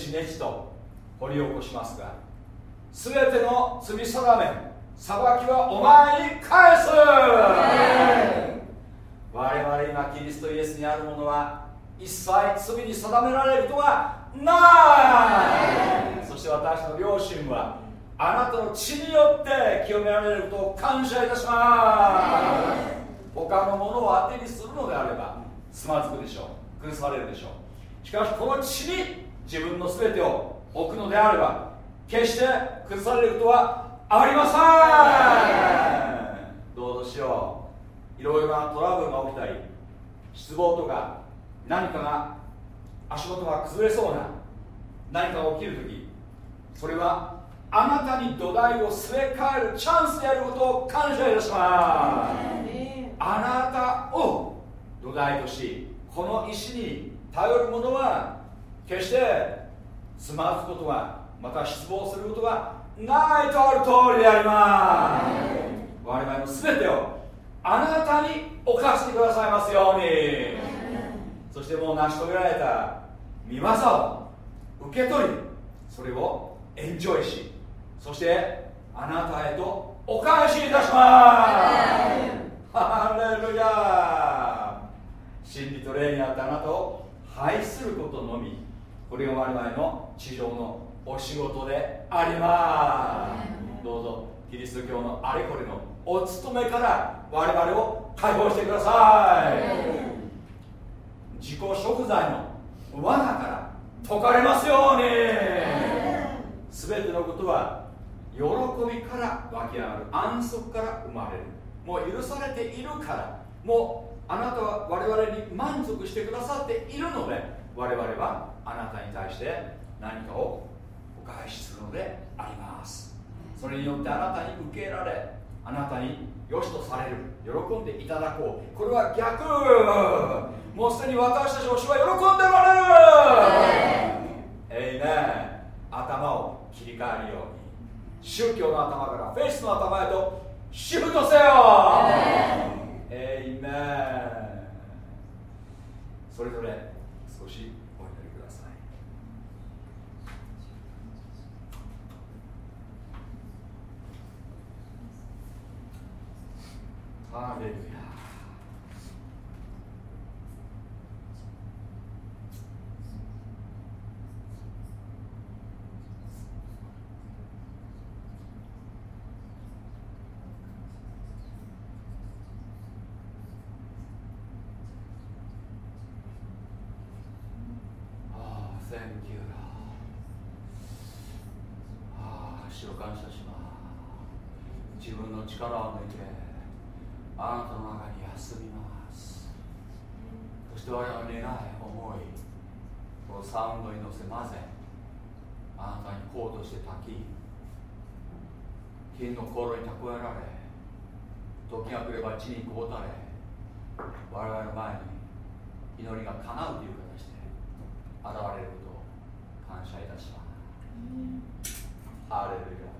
ネチネチと掘り起こしますが全ての罪定め裁きはお前に返す。我々今キリストイエスにあるものは一切罪に定められることはない。そして私の両親はあなたの血によって清められることを感謝いたします。他のものを当てにするのであればつまずくでしょう。崩されるでしょう。しかしこの血に自分の全てを置くのであれば決して崩されることはありません。どうぞしよう。いろいろなトラブルが起きたり失望とか何かが足元が崩れそうな何かが起きるときそれはあなたに土台を据え替えるチャンスであることを感謝いたします。あなたを土台としこの石に頼る者は決してつまずくことがまた失望することがないとある通りであります。我々の全てをあなたに犯してくださいますように。そしてもう成し遂げられた見業を受け取りそれをエンジョイしそしてあなたへとお返しいたします。ハレルヤ真理と霊にあったあなたを愛することのみ。これが我々の地上のお仕事であります。どうぞキリスト教のあれこれのお務めから我々を解放してください。自己食材の罠から解かれますように。全てのことは喜びから湧き上がる安息から生まれる。もう許されているから。もうあなたは我々に満足してくださっているので我々はあなたに対して何かをお返しするのであります。それによってあなたに受けられあなたに良しとされる喜んでいただこう。これは逆。もうすでに私たちの主は喜んでおられる。えいね頭を切り替えるよう。に宗教の頭からフェイスの頭へとシフトせよ。えいめそれぞれ少しお祈りくださいハレルヤああ Thank you ああ主を感謝します。自分の力を抜いてあなたの中に休みますそして我々の願い思いこのサウンドに乗せ混ぜあなたにこうとして炊き金の心に蓄えられ時が来れば地にこぼたれ我々の前に祈りが叶うという形で現れることを感謝いたします、ハレルヤ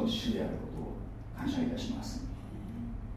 の主であることを感謝いたします。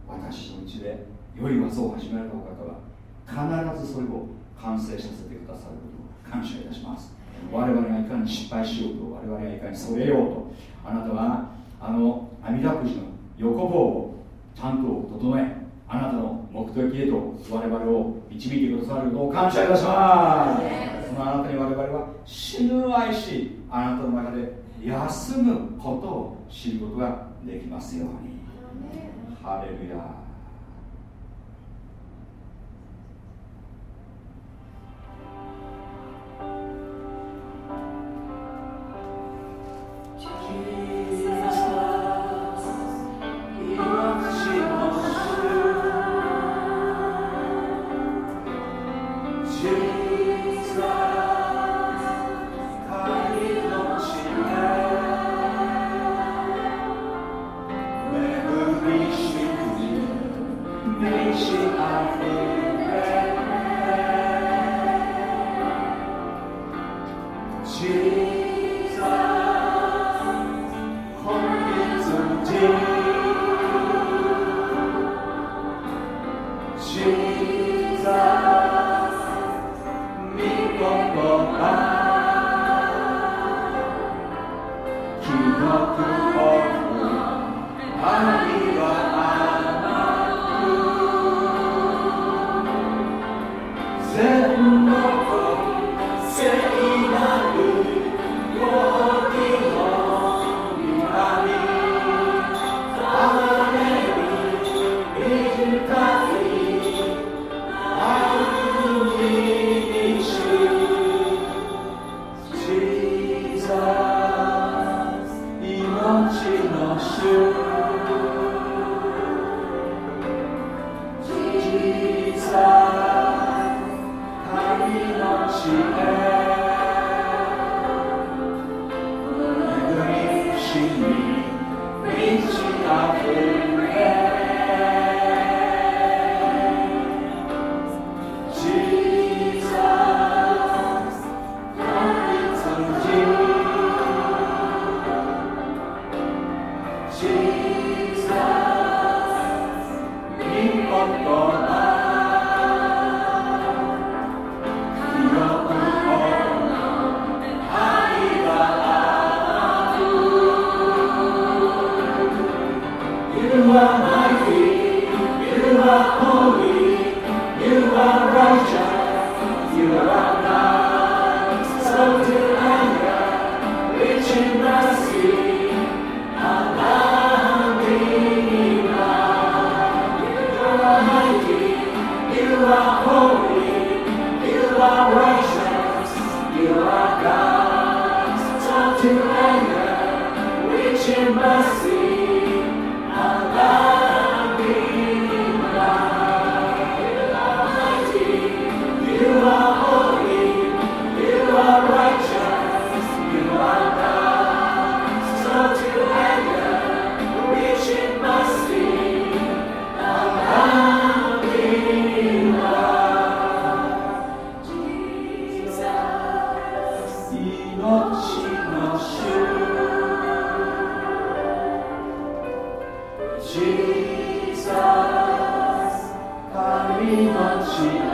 私のうちで良い技を始められたお方は必ずそれを完成させてくださることを感謝いたします。我々がいかに失敗しようと我々がいかにそれようとあなたはあの阿弥陀くじの横棒をちゃんと整えあなたの目的へと我々を導いてくださることを感謝いたします。そのあなたに我々は死ぬ愛しあなたの中で休むことを知ることができますように。ハレルヤ you.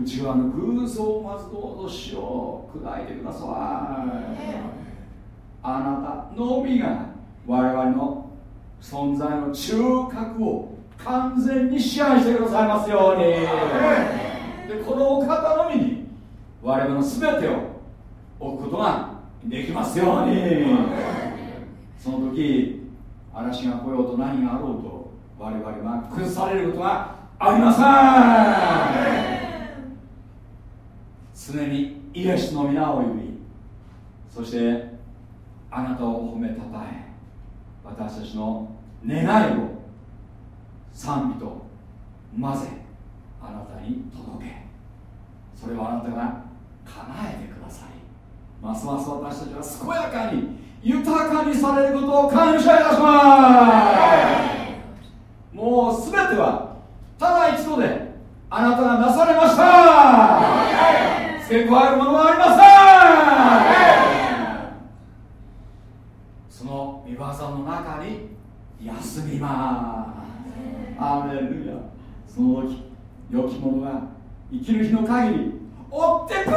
内側の偶像をまずどうぞしよう。砕いてください。あなたのみが我々の存在の中核を完全に支配してくださいますように。でこのお方のみに我々の全てを置くことができますように。その時嵐が来ようと何があろうと我々は崩されることがありません常にイエスの皆を呼びそしてあなたを褒めたたえ私たちの願いを賛美と混ぜあなたに届け。それをあなたが叶えてください。ますます私たちは健やかに豊かにされることを感謝いたします。もう全てはただ一度であなたがなされました。付け加えるものはありません。その御業の中に休みます。アレルヤその時良き者が生きる日の限り追ってくる。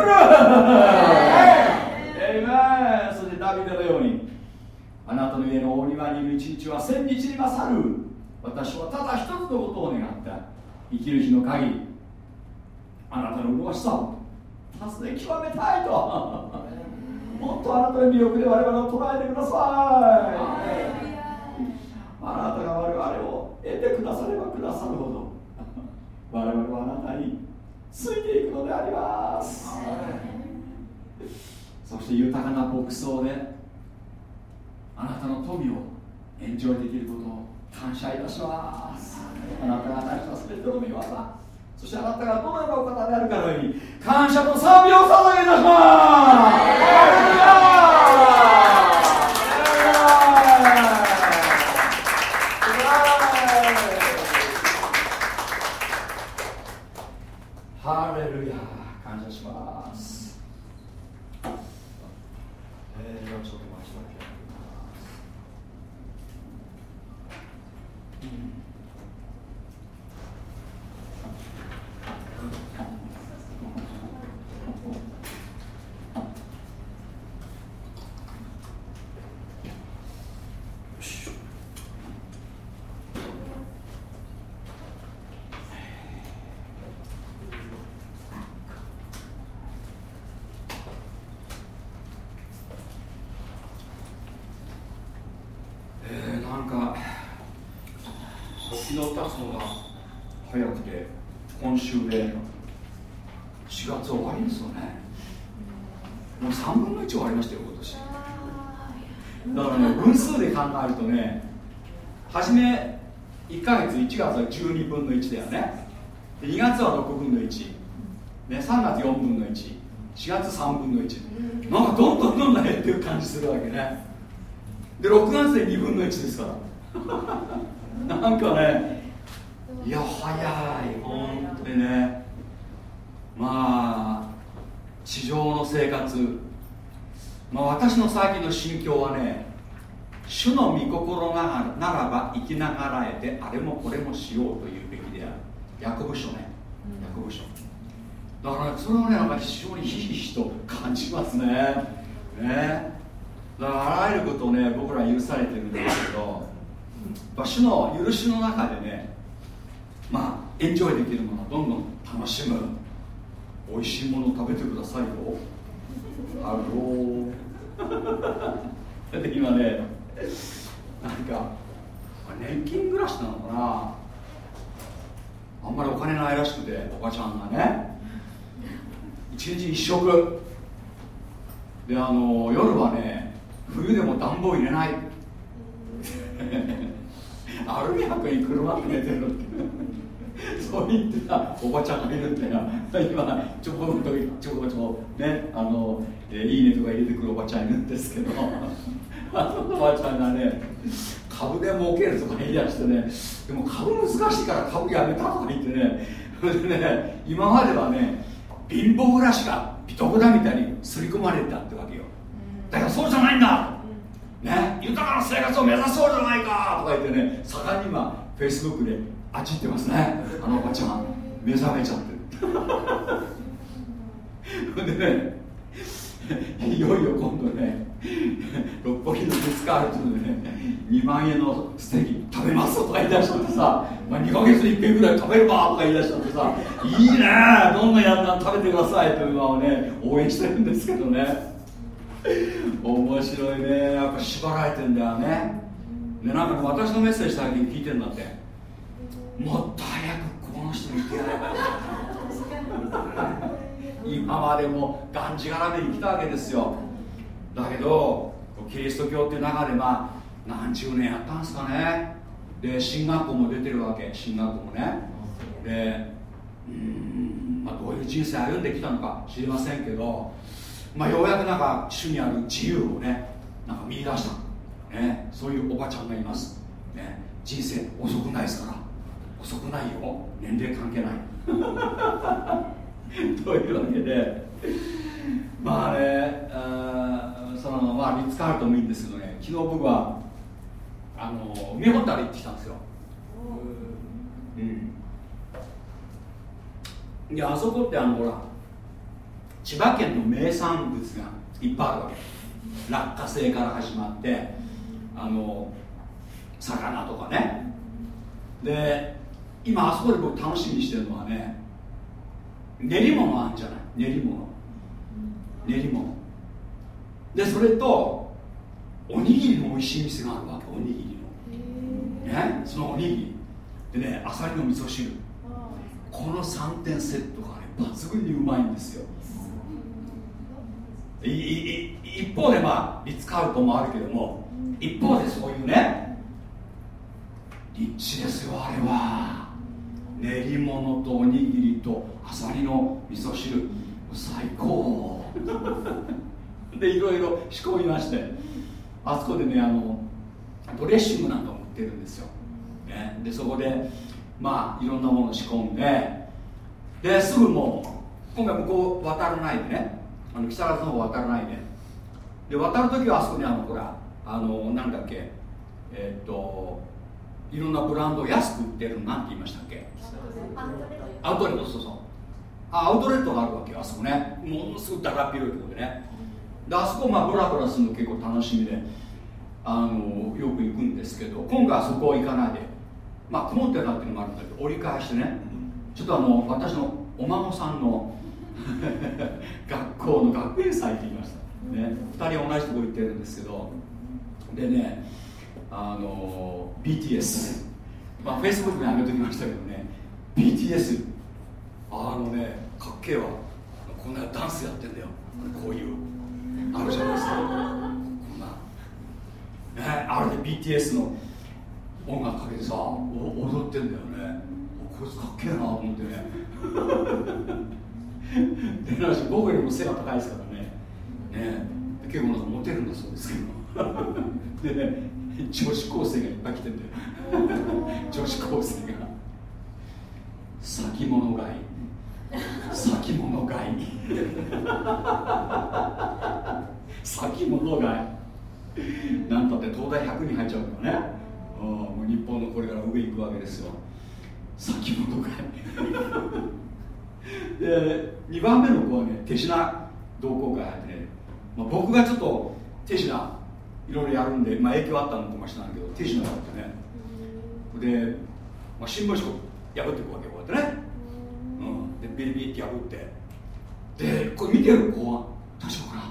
そしてダビデのようにあなたの家のお庭にいる一日は千日に勝る私はただ一つのことを願った生きる日の限りあなたの麗しさを達成極めたいと。もっとあなたの魅力で我々を捉えてください。あなたが我々を得てくださればくださるほど我々はあなたについていくのであります。そして豊かな牧草であなたの富をエンジョイできることを感謝いたします。あなたが成した全ての御業そしてあなたがどのようなお方であるかのように感謝と賛美を捧げいたしますハレルヤ感謝しますえー、ちょっと待ちだけえー、なんか時の経つのが早くて今週で4月終わりですよねもう3分の1終わりましたよ今年だからね分数で考えるとね初め1ヶ月1月は12分の1だよね。で2月は6分の1、ね、3月4分の14月3分の1なんかどんどんどんどん減ってる感じするわけね。で6月で2分の1ですから。なんかねいや早い。本当にね。まあ地上の生活。まあ私の最近の心境はね主の御心なならば生きながらえてあれもこれもしようというヤコブ書ねヤコブ書だから、ね、それはねなんか非常にひしひしと感じますね。ね。だからあらゆることをね僕ら許されてるんですけど主の許しの中でねまあエンジョイできるものをどんどん楽しむ。美味しいものを食べてくださいよ。 Hello。で今ねなんか年金暮らしなのかなあんまりお金ないらしくておばちゃんがね。一日一食。であの夜はね冬でも暖房入れない。アルミ箔に車って寝てるってそう言ってたおばちゃんがいるってな今ちょこっとちょこちょこねあの、えー、いいねとか入れてくるおばちゃんいるんですけど。あ のおばちゃんがね株で儲けるとか言い出してねでも株難しいから株やめたとか言ってねそれでね今まではね貧乏暮らしが美徳だみたいに刷り込まれてたってわけよ。だからそうじゃないんだ。ね？豊かな生活を目指そうじゃないかとか言ってね盛んに今フェイスブックであっちってますね。あのおばちゃん。目覚めちゃって。るでねいよいよ今度ね六本木のスカーレットでね2万円のステーキ食べますとか言い出しちゃってさ、まあ、2ヶ月に1遍ぐらい食べるわとか言い出しちゃってさいいねどんどんやったら食べてくださいというのをね応援してるんですけどね。面白いね。やっぱ縛られてんだよね。でなんか私のメッセージ最近聞いてんだって。もっと早くこの人に出会えば今までもがんじがらめに来たわけですよ。だけどキリスト教っていう中でまあ何十年やったんですかね。で進学校も出てるわけ進学校もね。でうんまあどういう人生歩んできたのか知りませんけどまあようやくなんか主にある自由をねなんか見出した、ね、そういうおばちゃんがいます、ね、人生遅くないですから。遅くないよ。年齢関係ない。というわけでまあねあそのまあリッツ・カールトもいいんですけどね昨日僕はあの海ほたる行ってきたんですよ。うん。いやあそこってあのほら千葉県の名産物がいっぱいあるわけ。落花生から始まってあの魚とかね。で今あそこで僕楽しみにしてるのはね練り物あるんじゃない？練り物。練り物。でそれとおにぎりの美味しい店があるわ。けおにぎりの。ねそのおにぎり。でねあさりの味噌汁。この3点セットがね抜群にうまいんですよ。一方でまあリッツ・カールトンもあるけども一方でそういうね立地ですよあれは。練り物とおにぎりとあさりの味噌汁。最高。でいろいろ仕込みましてあそこでねあのドレッシングなんかも売ってるんですよ、ね、でそこでまあいろんなもの仕込んでですぐもう今回向こう渡らないでね。あの木更津の方渡らないで。で渡る時はあそこにあのほらあのなんだっけえー、っといろんなブランドを安く売ってるのなんて言いましたっけ？アウトレット。そうそう。あアウトレットがあるわけよあそこね。ものすごくだらっ広いところでねであそこまあブラブラするの結構楽しみであのよく行くんですけど今回はそこ行かないでまあ曇ってたっていうのもあるんだけど折り返してねちょっとあの私のお孫さんの 学校の学園祭って言いました、ね、2人同じとこ行ってるんですけどでねあの BTS まあ Facebook に上げときましたけどね BTS あのねかっけえわ。こんなダンスやってんだよ。こういうあるじゃないですか。こんな。ねあれで BTS の音楽かけてさ踊ってんだよね。こいつかっけえなと思ってね。でなし僕よりも背が高いですからね。ね。結構なんかモテるんだそうですけど。でね女子高生がいっぱい来てんだよ女子高生が。先物買い。先物買い。先物買い。なんたって東大100に入っちゃうからね。もう日本のこれから上行くわけですよ。先物買い。で2番目の子はね手品同好会入ってね、まあ、僕がちょっと手品いろいろやるんで、まあ、影響あったのかもしれないけど手品があってね。で、まあ、新聞紙を破っていくわけこうやってね、うん、でビリビリって破って。でこれ見てる子は。大丈夫かな？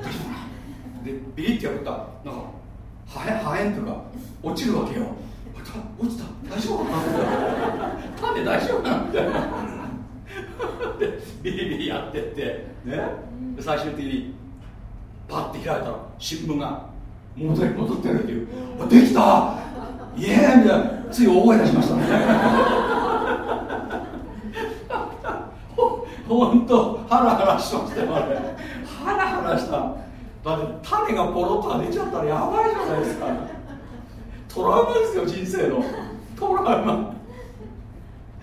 大丈夫かな？でビリって破った。なんか破片破片というか落ちるわけよ。落ちた。大丈夫かな？種大丈夫かな？みたいな。でビリビリやってって。ね？最終的にパッて開いたら新聞が元に戻ってるっていう。できた！イエーイ！みたいな。つい大声出しましたねほんとハラハラしましたよあれ。ハラハラした。だって種がポロッと出ちゃったらやばいじゃないですか。トラウマですよ人生の。トラウマ。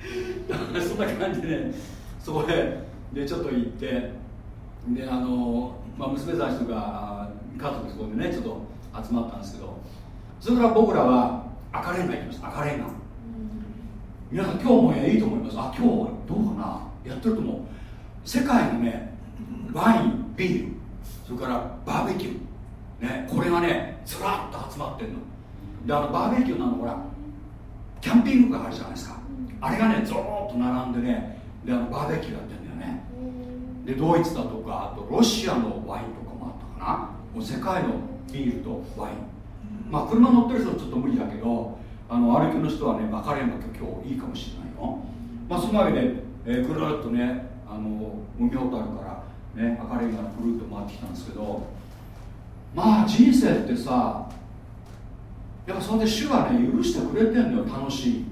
そんな感じでねそこへでちょっと行ってであの、まあ、娘たちとか家族そこでねちょっと集まったんですけどそれから僕らは赤レンガ行きました。赤レンガ、皆さん今日もいいと思います。あ今日はどうかな。やってると思う世界のねワインビールそれからバーベキュー。ねこれがねずらっと集まってんの。であのバーベキューなのほらキャンピングカーあるじゃないですか。あれがねずーっと並んでねであのバーベキューやってんだよね。でドイツだとかあとロシアのワインとかもあったかな。もう世界のビールとワイン。まあ車乗ってる人はちょっと無理だけどあの歩きの人はね分かれるのと今日いいかもしれないよ。まあそのわけで、えー、ぐるっとねあの海ほたるからね赤レンガぐるっと回ってきたんですけどまあ人生ってさやっぱそれで主はね許してくれてんのよ楽しい。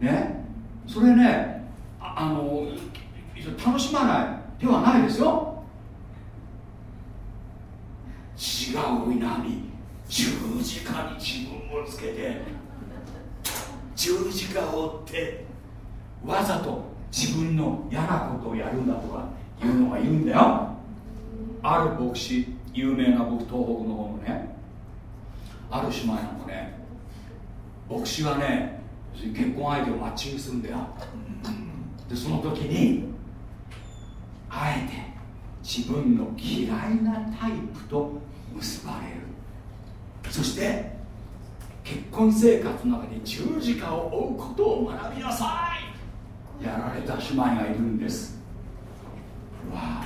ね。それねあの楽しまない。手はないですよ。違う皆に。十字架に自分をつけて十字架を追ってわざと自分の嫌なことをやるんだとかいうのがいるんだよ。ある牧師有名な僕東北の方のね。ある姉妹なんかね。牧師はね結婚相手をマッチングするんだよ。でその時にあえて自分の嫌いなタイプと結ばれる。そして結婚生活の中で十字架を追うことを学びなさい。やられた姉妹がいるんです。わ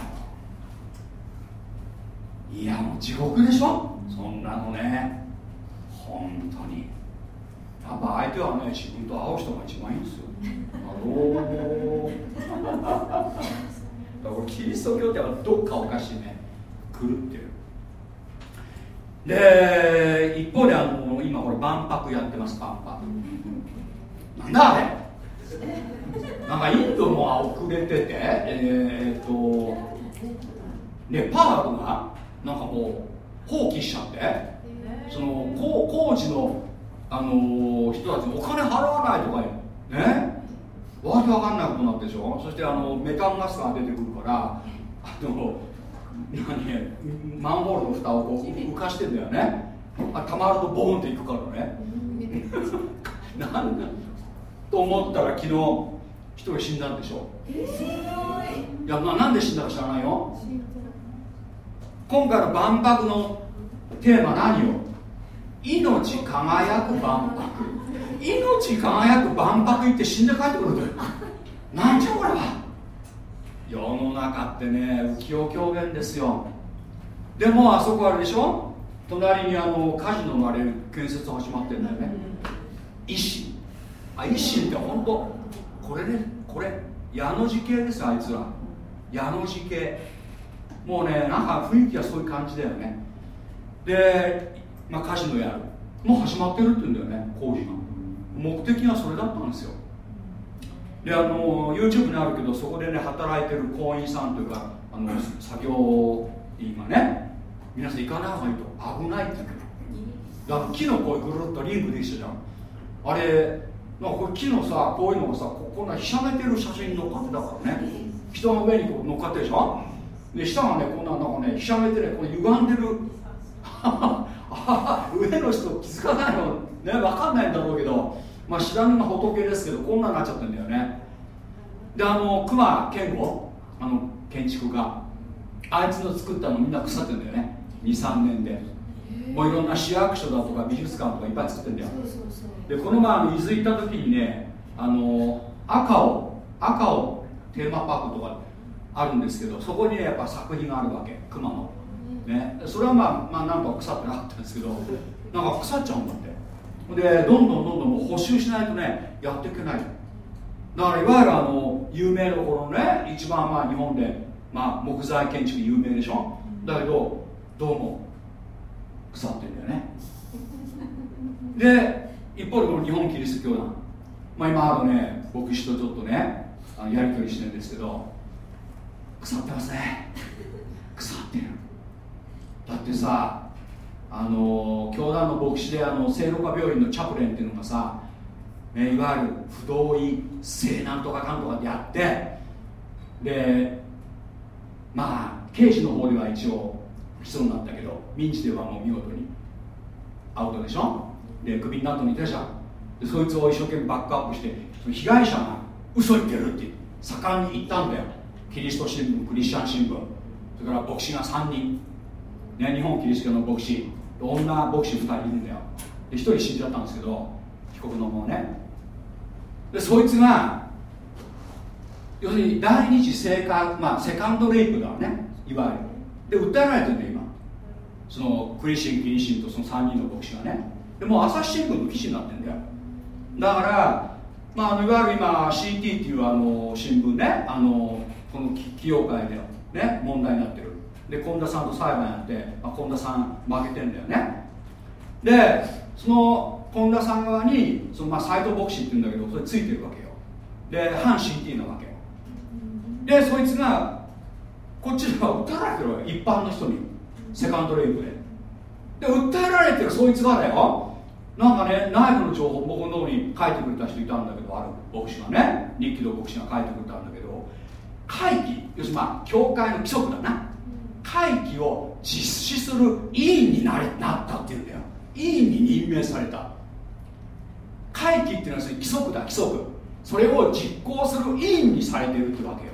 いやもう地獄でしょ？そんなのね。本当に。やっぱ相手はね自分と会う人が一番いいんですよ。あのだからキリスト教ってどっかおかしいね。狂ってる。で一方であの今これ万博やってます万博。なんだあれ？なんかインドも遅れてて。えー、っとネパールがなんかもう放棄しちゃって。その工事の、あのー、人たちにお金払わないとかね？わけわかんないことになってでしょ？そしてあのメタンガスが出てくるからあの何マンホールの蓋をこう浮かしてんだよね。あたまるとボーンっていくからね。なんだ。と思ったら昨日一人死んだんでしょ？い。や、まあ、なんで死んだか知らないよ。今回の万博のテーマ何よ？命輝く万博。命輝く万博行って死んで帰ってくるとなんじゃこれは？世の中ってね浮世狂言ですよ。でもあそこあれでしょ？隣にあのカジノのあれ建設始まってんだよね。維新。あ維新って本当これねこれ。矢の字系ですあいつら。矢の字系もうねなんか雰囲気はそういう感じだよね。で、まあ、カジノやる。もう始まってるって言うんだよね工事が。目的がそれだったんですよ。であの YouTube にあるけどそこでね働いてる工員さんというかあの作業員がね皆さん行かない方がいいと。危ないって言うけどだから木のこうぐるっとリングできたじゃん。あれなんかこれ木のさこういうのがさこんなひしゃめてる写真乗っかってたからね。人の上にこう乗っかってるでしょ？で下がねこんななんかねひしゃめてねこれ歪んでる。上の人気づかないの？ね分かんないんだろうけど。まあ知らぬが仏ですけどこんなになっちゃってんだよね。であの熊健吾？あの建築家。あいつの作ったのみんな腐ってんだよね。23年でもういろんな市役所だとか美術館とかいっぱい作ってんだよ。でこの前あの伊豆行った時にねあの赤を赤をテーマパークとかあるんですけどそこにねやっぱ作品があるわけ熊の。ね。それはまあまあなんとか腐ってなかったんですけどなんか腐っちゃうんだって。でどんどんどんどんもう補修しないとねやっていけない。だからいわゆるあの有名どころのね一番まあ日本で、まあ、木材建築有名でしょ。だけどどうも腐ってるんだよね。で一方でこの日本キリスト教団。まあ今あるね牧師とちょっとねあのやり取りしてるんですけど腐ってますね。腐ってる。だってさあの教団の牧師であの聖路加病院のチャプレンっていうのがさ、ね、いわゆる不同意性なんとかかんとかでやってでまあ刑事の方では一応不起訴になったけど民事ではもう見事にアウトでしょ？でクビになったのにいたでそいつを一生懸命バックアップして被害者が嘘言ってるって盛んに言ったんだよ。キリスト新聞クリスチャン新聞。それから牧師が3人、ね、日本キリスト教の牧師。女牧師2人いるんだよ。で1人死んじゃったんですけど被告の方ね。でそいつが要するに第二次生還、まあ、セカンドレイプだね。いわゆる。で訴えられてるんだよ今。そのクリシンキリシンとその3人の牧師がね。でも朝日新聞の記事になってるんだよ。だから、まあ、あのいわゆる今 CT っていうあの新聞ね。あのこの企業界でね問題になってる。で近田さんと裁判やって、まあ、近田さん負けてんだよね。でその近田さん側にその、まあ、斎藤牧師って言うんだけどそれついてるわけよ。で反 CT なわけでそいつがこっちでは訴えられてるわけ一般の人に。セカンドレイプで。で訴えられてるそいつがだよなんかね内部の情報僕のとこに書いてくれた人いたんだけどある。牧師がね。日記の牧師が書いてくれたんだけど。会期要するにまあ教会の規則だな。会期を実施する委員になれなったっていうんだよ。委員に任命された。会期っていうのは規則だ規則。それを実行する委員にされてるってわけよ。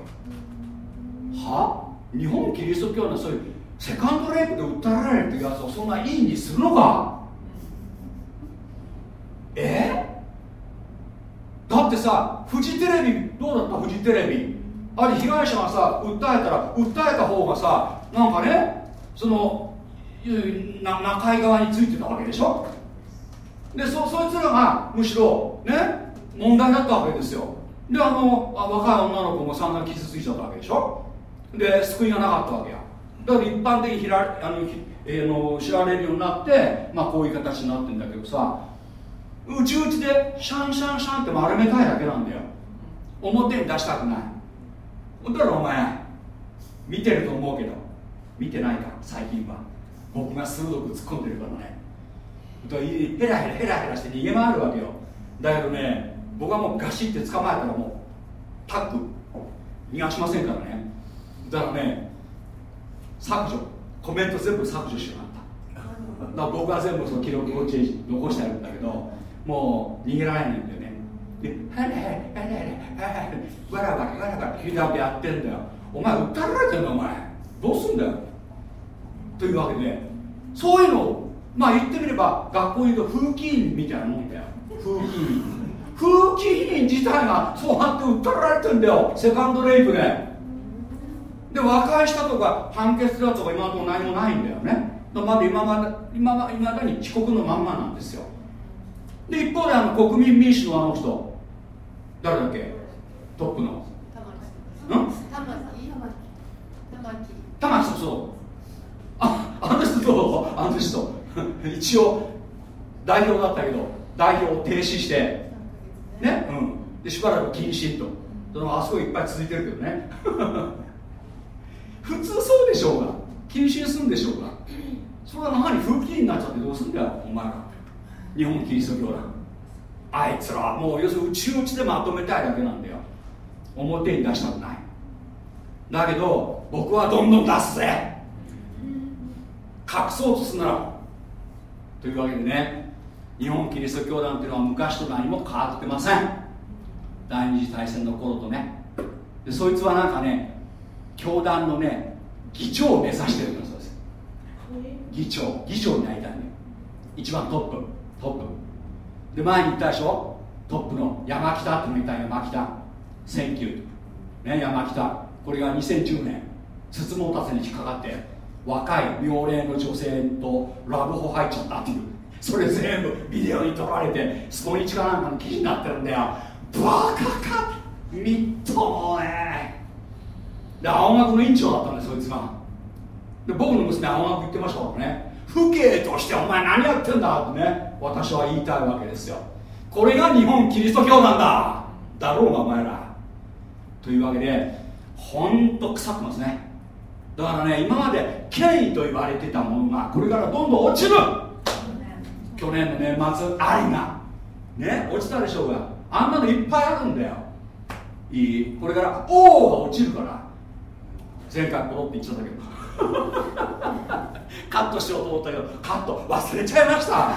は？日本キリスト教のそういうセカンドレイプで訴えられるってやつをそんな委員にするのか？え？だってさフジテレビどうだった？フジテレビ。あれ被害者がさ訴えたら訴えた方がさなんかねそのな中井側についてたわけでしょ？でそそいつらがむしろね問題だったわけですよ。であの若い女の子も散々傷ついちゃったわけでしょ？で救いがなかったわけや。だから一般的にひらあの、えー、の知られるようになって、まあ、こういう形になってんだけどさうちうちでシャンシャンシャンって丸めたいだけなんだよ。表に出したくない。だからお前見てると思うけど見てないか最近は。僕が鋭く突っ込んでるからね。ヘラヘラヘラヘラして逃げ回るわけよ。だけどね僕はもうガシって捕まえたらもうタック。逃がしませんからね。だからね削除。コメント全部削除しようかった。だから僕は全部その記録こっちに残してあるんだけどもう逃げられないんだよね。で「はいはいはいはいはいわらわらわらわら左やってんだよお前訴えられてんだお前どうすんだよというわけでそういうのをまあ言ってみれば学校に言うと風紀委員みたいなもんだよ風紀委員風紀委員自体がそうやって訴えられてんだよセカンドレイプでで和解したとか判決だとか今のところ何もないんだよね。まだ今まで今ま今だに被告のまんまなんですよ。で一方であの国民民主のあの人誰だっけ？トップの。玉玉木そう。ああの人どうあの人。一応代表だったけど代表を停止して。ね？うん。でしばらく謹慎と。そのあそこいっぱい続いてるけどね普通そうでしょうが。謹慎するんでしょうが。それは何風紀になっちゃってどうすんだよ。お前ら日本キリスト教だあいつらはもう要するに内々でまとめたいだけなんだよ。表に出したくない。だけど僕はどんどん出すぜ。隠そうとすんなら。というわけでね。日本キリスト教団っていうのは昔と何も変わってません。第二次大戦の頃とね。でそいつはなんかね教団のね議長を目指してるんだそうです。議長議長になりたいね一番トップトップ。で前に言ったでしょ？トップの山北ってのいた山北。選挙ね山北。これが2010年筒本達に引っかかって若い妙齢の女性とラブホ入っちゃったっていう。それ全部ビデオに撮られてスポニチかなんかの記事になってるんだよ。バカかみっともねで青学の院長だったんですそいつが。で僕の娘青学行ってましたからね。父兄としてお前何やってんだってね私は言いたいわけですよ。これが日本キリスト教なんだだろうがお前ら。というわけでほんと腐ってますね。だからね今まで権威と言われてたものがこれからどんどん落ちる。去年の年末ありが。ね落ちたでしょうがあんなのいっぱいあるんだよ。いいこれから王が落ちるから。前回戻って言っちゃったけど。カットしようと思ったけどカット忘れちゃいました。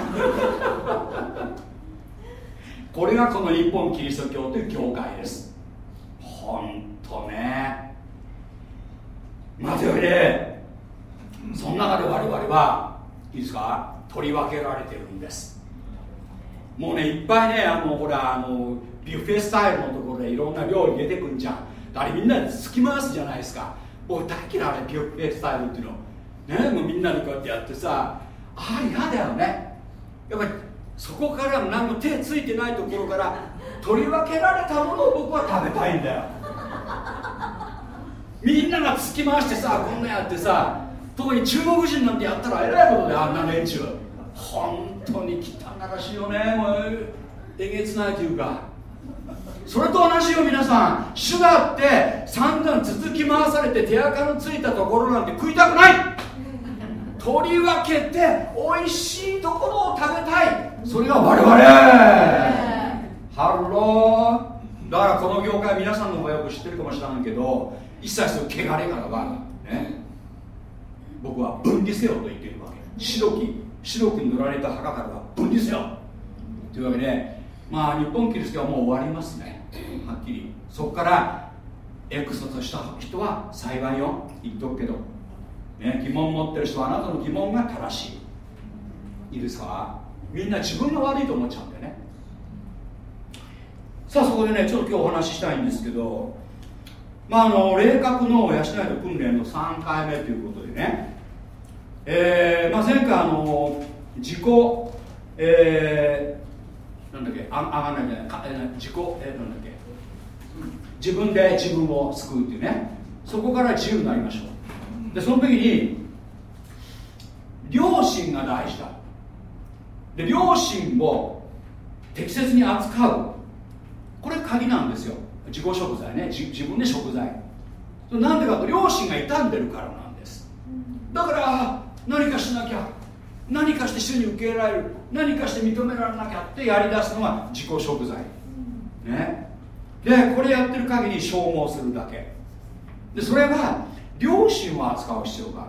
これがこの日本キリスト教という教会です。ほんとね。まあといで。その中で我々はいいですか？取り分けられてるんです。もうねいっぱいねあのほらあのビュッフェスタイルのところでいろんな料理出てくるんじゃん。あれみんなで突き回すじゃないですか。僕大嫌いあれビュッフェスタイルっていうの。ねもうみんなでこうやってやってさ。ああ嫌だよね。やっぱりそこから何も手ついてないところから取り分けられたものを僕は食べたいんだよ。みんなが突き回してさこんなやってさ特に中国人なんてやったらえらいことであんな連中。本当に汚らしいよねもうえげつないというか。それと同じよ皆さん主だって散々つつき回されて手垢のついたところなんて食いたくない。取り分けて美味しいところを食べたい。それが我々。 Hello。だからこの業界皆さんの方がよく知ってるかもしれないけど一切そういう汚れからはね。僕は分離せよと言っているわけ。白き白く塗られた墓からは分離せよ。というわけでまあ日本キリストはもう終わりますねはっきりそこからエクソとした人は幸いよ言っとくけど、ね、疑問持ってる人はあなたの疑問が正しい。いいですかみんな自分が悪いと思っちゃうんだよね。さあそこでねちょっと今日お話ししたいんですけど。まああの霊覚の養いの訓練の3回目ということでね。えーまあ、前回あの自己、えー、なんだっけ？ああがないじゃないか、えー、自己、えー、なんだっけ？自分で自分を救うっていうね。そこから自由になりましょう。でその時に良心が大事だ。で良心を適切に扱う。これ鍵なんですよ。自己食材ね。自分で食材。なんでかと良心が傷んでるからなんです。だから何かしなきゃ。何かして主に受け入れられる何かして認められなきゃってやりだすのが自己食材ね。でこれやってる限り消耗するだけ。でそれは良心を扱う必要があ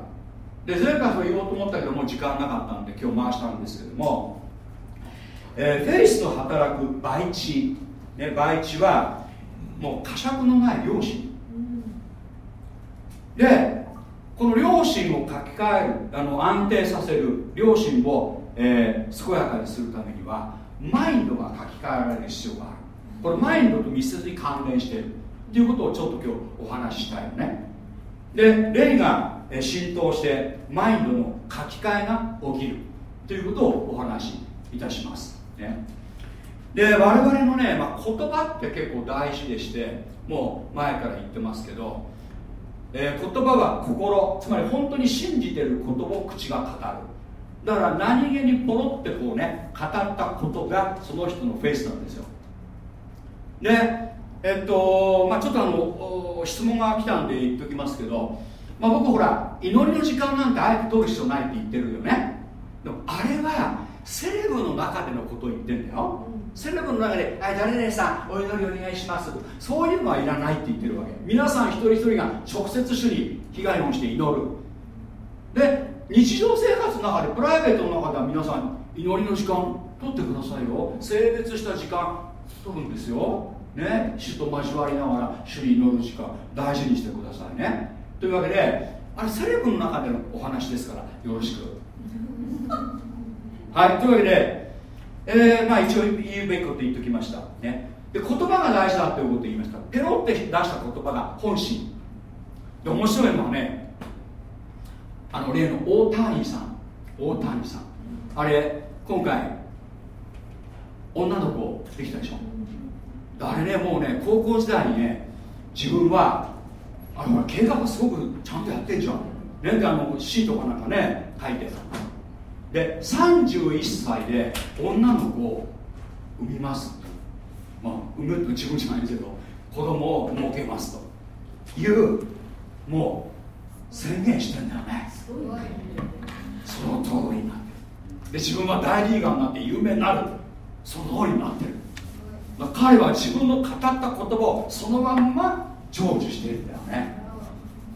る。で前回それ言おうと思ったけどもう時間なかったんで今日回したんですけども、えー、フェイスの働く培地、ね、培地はもう呵責のない良心。でこの良心を書き換えるあの安定させる良心を、えー、健やかにするためにはマインドが書き換えられる必要がある。これマインドと密接に関連している。ということをちょっと今日お話ししたいよね。で霊が浸透してマインドの書き換えが起きる。ということをお話しいたします、ね、で我々のね、まあ、言葉って結構大事でしてもう前から言ってますけど、えー、言葉は心つまり本当に信じてることを口が語る。だから何気にポロってこうね語ったことがその人のフェイスなんですよ。でえっとまあちょっとあの質問が来たんで言っておきますけど、まあ、僕ほら祈りの時間なんてあえて取る必要ないって言ってるよね。でもあれはセレブの中でのことを言ってんだよ、うん、セレブの中で「はい誰々さんお祈りお願いします」そういうのはいらないって言ってるわけ。皆さん一人一人が直接主に被害をして祈る。で日常生活の中でプライベートの中では皆さん祈りの時間取ってくださいよ。性別した時間取るんですよ。ね。主と交わりながら主に祈る時間大事にしてくださいね。というわけであれセレブの中でのお話ですからよろしく。はいというわけで、えー、まあ一応言うべきこと言っておきました。ね。で言葉が大事だということを言いました。ペロって出した言葉が本心。で面白いのはねあの例の大谷さん大谷さん。あれ今回女の子できたでしょ？あれねもうね高校時代にね自分はあの計画すごくちゃんとやってんじゃん。ねであのシートかなんかね書いて。で31歳で女の子を産みます。まあ産むと自分じゃないんですけど子供を設けますと。いうもう宣言してんだよね。その通りになってで自分は大リーガーになって有名になる。その通りになってる。彼は自分の語った言葉をそのまんま成就しているんだよね。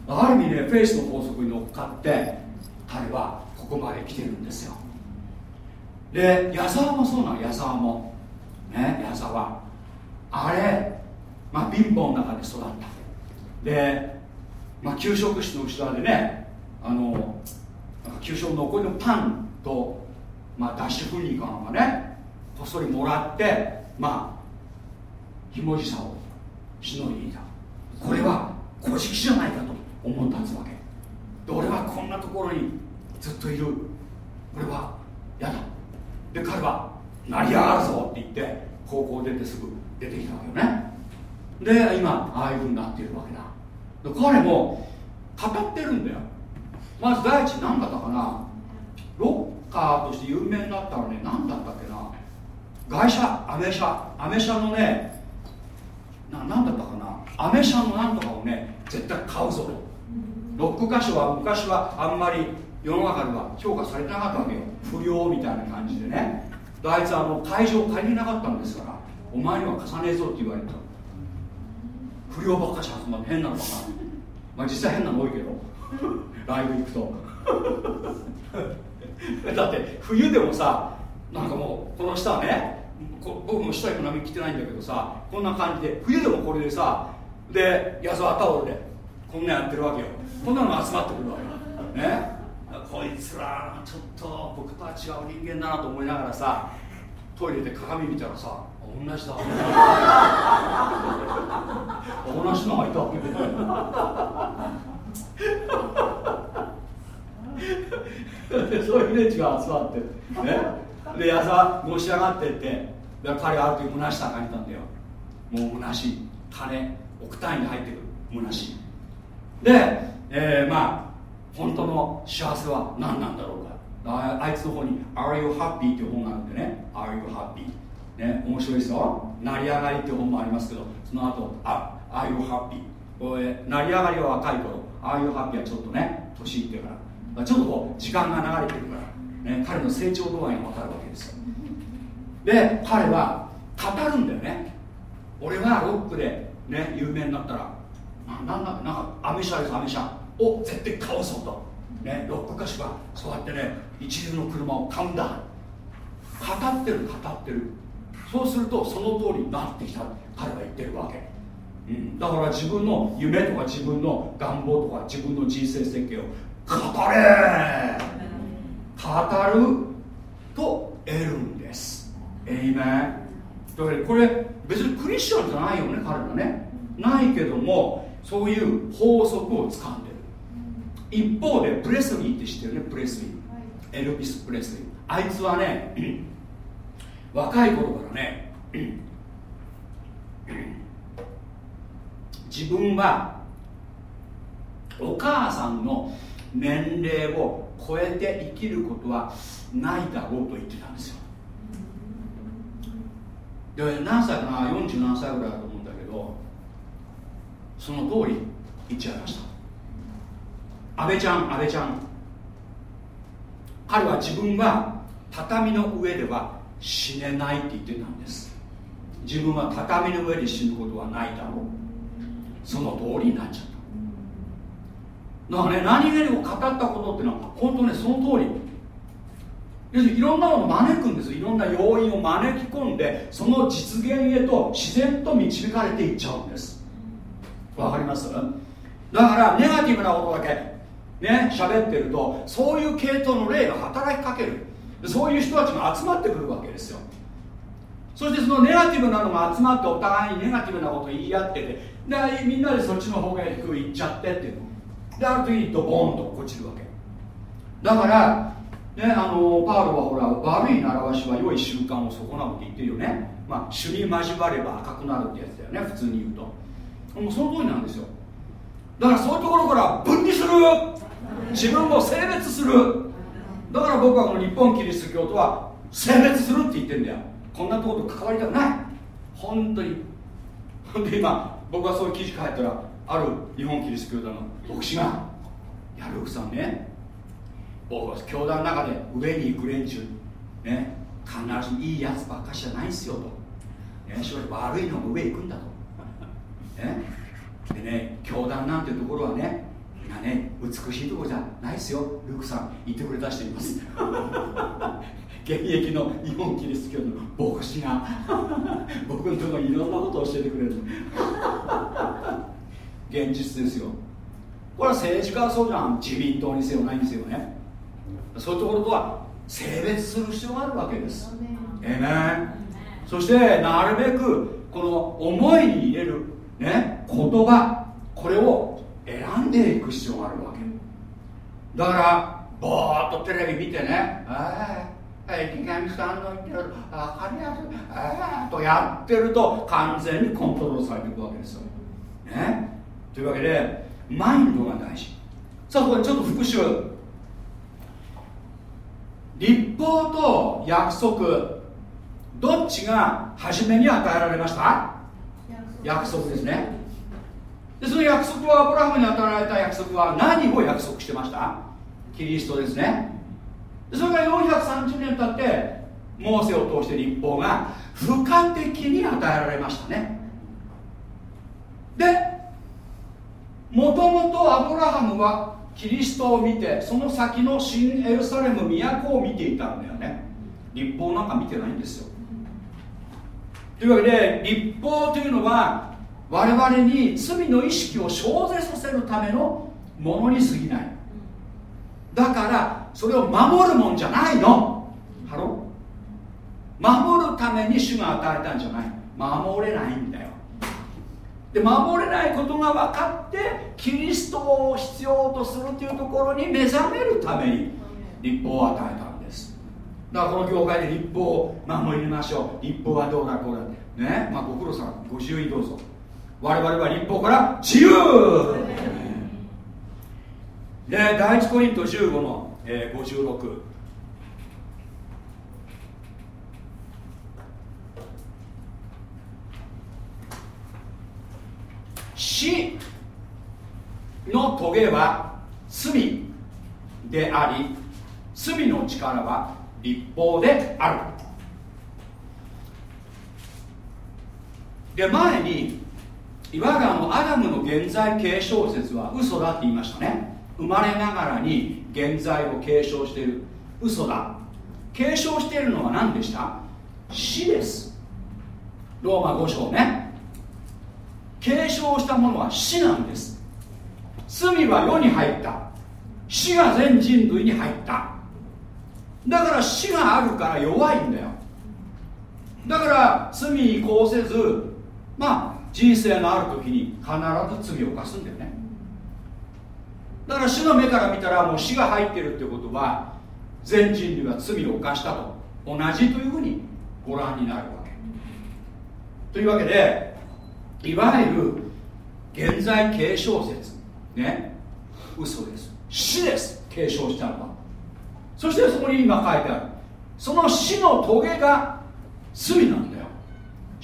ある意味ねフェイスの法則に乗っかって彼はここまで来てるんですよ。で矢沢もそうなの。矢沢も。ね矢沢。あれまあ貧乏の中で育った。でまあ給食室の後ろでねあの給食の残りのパンとまあ脱脂粉乳かなんかねこっそりもらってまあひもじさをしのいでいた。これは古事記じゃないかと思ったわけ。で俺はこんなところにずっといる。これは嫌だ。で彼は「成り上がるぞ」って言って高校出てすぐ出てきたわけよね。で今ああいうふうになっているわけだ。彼も語ってるんだよ。まず第一何だったかな。ロッカーとして有名になったのね。何だったっけな。外車。アメ車。アメ車のねな何だったかな。アメ車のなんとかをね絶対買うぞロック歌手は昔はあんまり世の中では評価されてなかったわけよ。不良みたいな感じでね。あいつあの会場借りれなかったんですからお前には貸さねえぞって言われた。不良ばっかし集まって変なのばっかまあ実際変なの多いけど。ライブ行くと。だって冬でもさなんかもうこの下はね僕も下に波着てないんだけどさこんな感じで冬でもこれでさで矢沢タオルでこんなやってるわけよ。こんなのが集まってくるわけよ。ね。こいつらちょっと僕とは違う人間だなと思いながらさトイレで鏡見たらさ同じだ。同じのがいたわけそういう連中が集まってね。で矢沢のし上がってって彼はある時虚しさ感じたんだよ。もう虚しい。金億単位に入ってくる。虚しい。で、えー、まあ本当の幸せは何なんだろうか。ああいつの方に「Are you happy?」っていう本があるんでね「Are you happy?」ね面白いですよ「成り上がり」って本もありますけどその後あ Are you happy? これ成り上がりは若い頃 Are you happy? はちょっとね年いってから。ちょっとこう時間が流れてるから、ね、彼の成長度合いが分かるわけですよ。で彼は語るんだよね。俺がロックで、ね、有名になったらなんだなんかアメ車ですアメ車。を絶対倒そうと、ね、ロック歌手がそうやってね一流の車を買うんだ。語ってる語ってる。そうするとその通りになってきた彼は言ってるわけ、うん、だから自分の夢とか自分の願望とか自分の人生設計を語れ。語ると得るんです。エイメンだからこれ別にクリスチャンじゃないよね彼らね。ないけどもそういう法則を掴んでる。一方でプレスリーって知ってるねプレスリー、エルビス・プレスリー。あいつはね若い頃からね。自分はお母さんの年齢を超えて生きることはないだろうと言ってたんですよ。で何歳かな？40何歳ぐらいだと思うんだけどその通り言っちゃいました。安倍ちゃん安倍ちゃん。彼は自分は畳の上では死ねないって言ってたんです。自分は畳の上で死ぬことはないだろう。その通りになっちゃった。だからね何気にも語ったことっていうのは本当ねその通り。要するにいろんなものを招くんです。いろんな要因を招き込んでその実現へと自然と導かれていっちゃうんです。わかります？だからネガティブなことだけね喋ってるとそういう系統の霊が働きかける。そういう人たちが集まってくるわけですよ。そしてそのネガティブなのが集まってお互いにネガティブなことを言い合っててでみんなでそっちの方が低く行っちゃってっていうの。である時にドボンと落ちるわけ。だからね、あのパウロはほら悪い習わしは良い習慣を損なうって言ってるよね、まあ、主に交われば赤くなるってやつだよね普通に言うと。もうその通りなんですよ。だからそういうところから分離する。自分を性別する。だから僕はこの日本キリスト教とは性別するって言ってんだよ。こんなとこと関わりたくない。本当に。ほんで今僕はそういう記事書いたらある日本キリスト教団の牧師が「やるくさんね。僕は教団の中で上に行く連中。ね。必ずいいやつばっかしじゃないんすよと、ね、それ悪いのが上行くんだと、ね、でね教団なんていうところはねがね美しいところじゃないですよ。ルークさん言ってくれた人います。現役の日本キリスト教の牧師が。僕のところにいろんなことを教えてくれる 現実ですよ。これは政治家はそうじゃん。自民党にせよないんですよね。そういうところとは性別する必要があるわけです。ええね。そしてなるべくこの思いに入れるね言葉これを選んでいく必要があるわけ。だからぼーっとテレビ見てねああ池上さんの言ってるあかりやすい。ああとやってると完全にコントロールされていくわけですよ、ね、というわけでマインドが大事。さあここでちょっと復習。立法と約束。どっちが初めに与えられました？約束ですね。でその約束はアブラハムに与えられた約束は何を約束してました？キリストですね。でそれから430年経ってモーセを通して立法が付加的に与えられましたね。でもともとアブラハムはキリストを見てその先の新エルサレム都を見ていたんだよね。立法なんか見てないんですよ。というわけで立法というのは我々に罪の意識を生ぜさせるためのものに過ぎない。だからそれを守るもんじゃないの。ハロ守るために主が与えたんじゃない。守れないんだよ。で守れないことが分かってキリストを必要とするというところに目覚めるために立法を与えたんです。だからこの業界で立法を守りましょう。立法はどうだこうだね？まあご苦労さん。ご自由にどうぞ我々は立法から自由。で第一コリント15の、えー、56死の棘は罪であり罪の力は立法である。で前にいわゆるあのアダムの現在継承説は嘘だって言いましたね。生まれながらに現在を継承している嘘だ。継承しているのは何でした？死です。ローマ5章ね。継承したものは死なんです。罪は世に入った。死が全人類に入った。だから死があるから弱いんだよ。だから罪にこうせずまあ人生のある時に必ず罪を犯すんだよね。だから死の目から見たらもう死が入ってるってことは全人類は罪を犯したと同じというふうにご覧になるわけ。というわけでいわゆる現在継承説ね。嘘です。死です。継承したのは。そしてそこに今書いてある。その死の棘が罪なんだ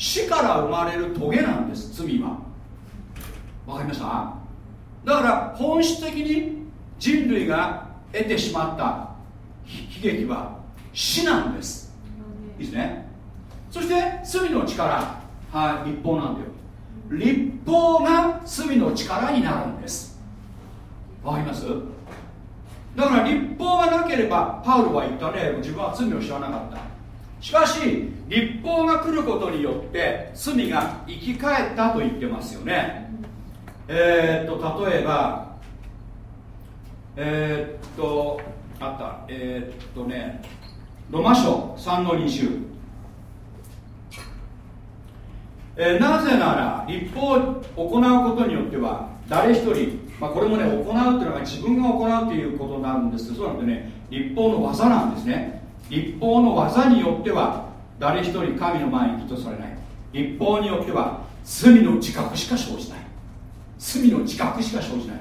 死から生まれる棘なんです罪は。わかりました？だから本質的に人類が得てしまった悲劇は死なんです。いいですね？そして罪の力。はい立法なんだよ。立法が罪の力になるんです。わかります？だから立法がなければパウロは言ったね。自分は罪を知らなかった。しかし立法が来ることによって罪が生き返ったと言ってますよね。えー、っと例えばえー、っとあったえー、っとねロマ書3の20えー、なぜなら立法を行うことによっては誰一人、まあ、これもね行うっていうのが自分が行うということなんです。けどそうなんでね。立法の技なんですね。立法の技によっては誰一人神の前に義とされない。立法によっては罪の自覚しか生じない。罪の自覚しか生じない。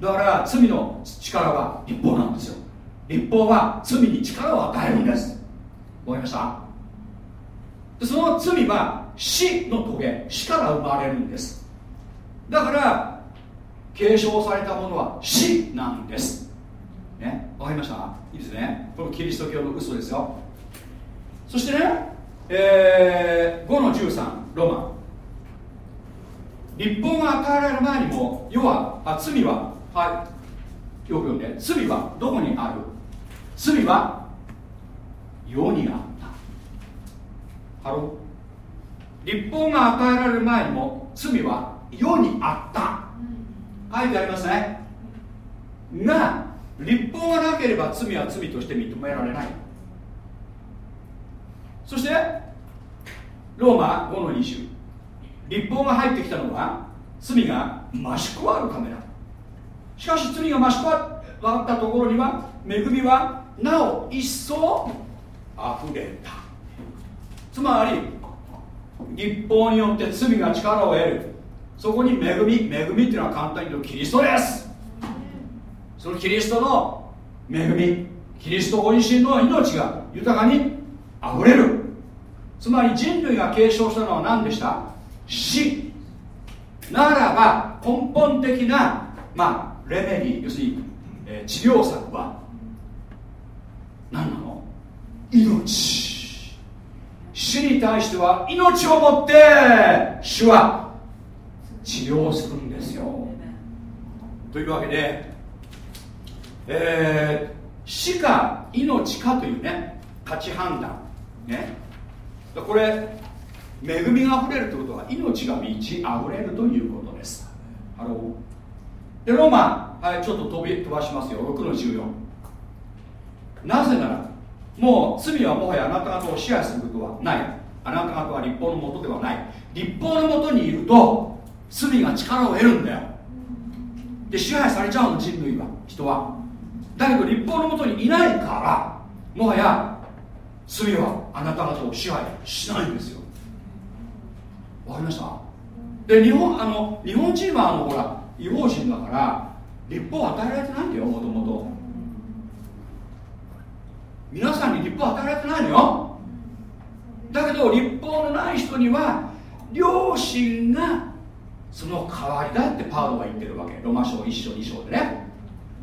だから罪の力は立法なんですよ。立法は罪に力を与えるんです。わかりました？その罪は死の棘死から生まれるんです。だから継承されたものは死なんです。ねわかりました？いいですね。このキリスト教の嘘ですよ。そしてね、えー、5の13ロマ立法が与えられる前にも要はあ罪ははい。よく読んで。罪はどこにある？罪は世にあった。ハロ立法が与えられる前にも罪は世にあった。書いてありますね。が立法がなければ罪は罪として認められない。そしてローマ5の20立法が入ってきたのは罪が増し加わるためだしかし罪が増し加わったところには恵みはなお一層溢れた。つまり立法によって罪が力を得る。そこに恵み恵みっていうのは簡単に言うとキリストです。そのキリストの恵みキリストご自身の命が豊かにあふれる。つまり人類が継承したのは何でした？死。ならば根本的な、まあ、レメディ要するに、えー、治療策は何なの？命。死に対しては命をもって主は治療するんですよ。というわけで、えー、死か命かというね価値判断ね。これ恵みがあふれるということは命が満ちあふれるということです。 Hello。でローマンはいちょっと飛び飛ばしますよ。6の14なぜならもう罪はもはやあなた方を支配することはない。あなた方は律法のもとではない。立法のもとにいると罪が力を得るんだよ。で支配されちゃうの人類は。人は。だけど立法のもとにいないからもはや罪はあなた方を支配しないんですよ。わかりました？で日本あの日本人はあのほら違法人だから立法を与えられてないんだよもともと。皆さんに立法を与えられてないのよ。だけど立法のない人には両親がその代わりだってパウロは言ってるわけ。ロマ書1章2章でね。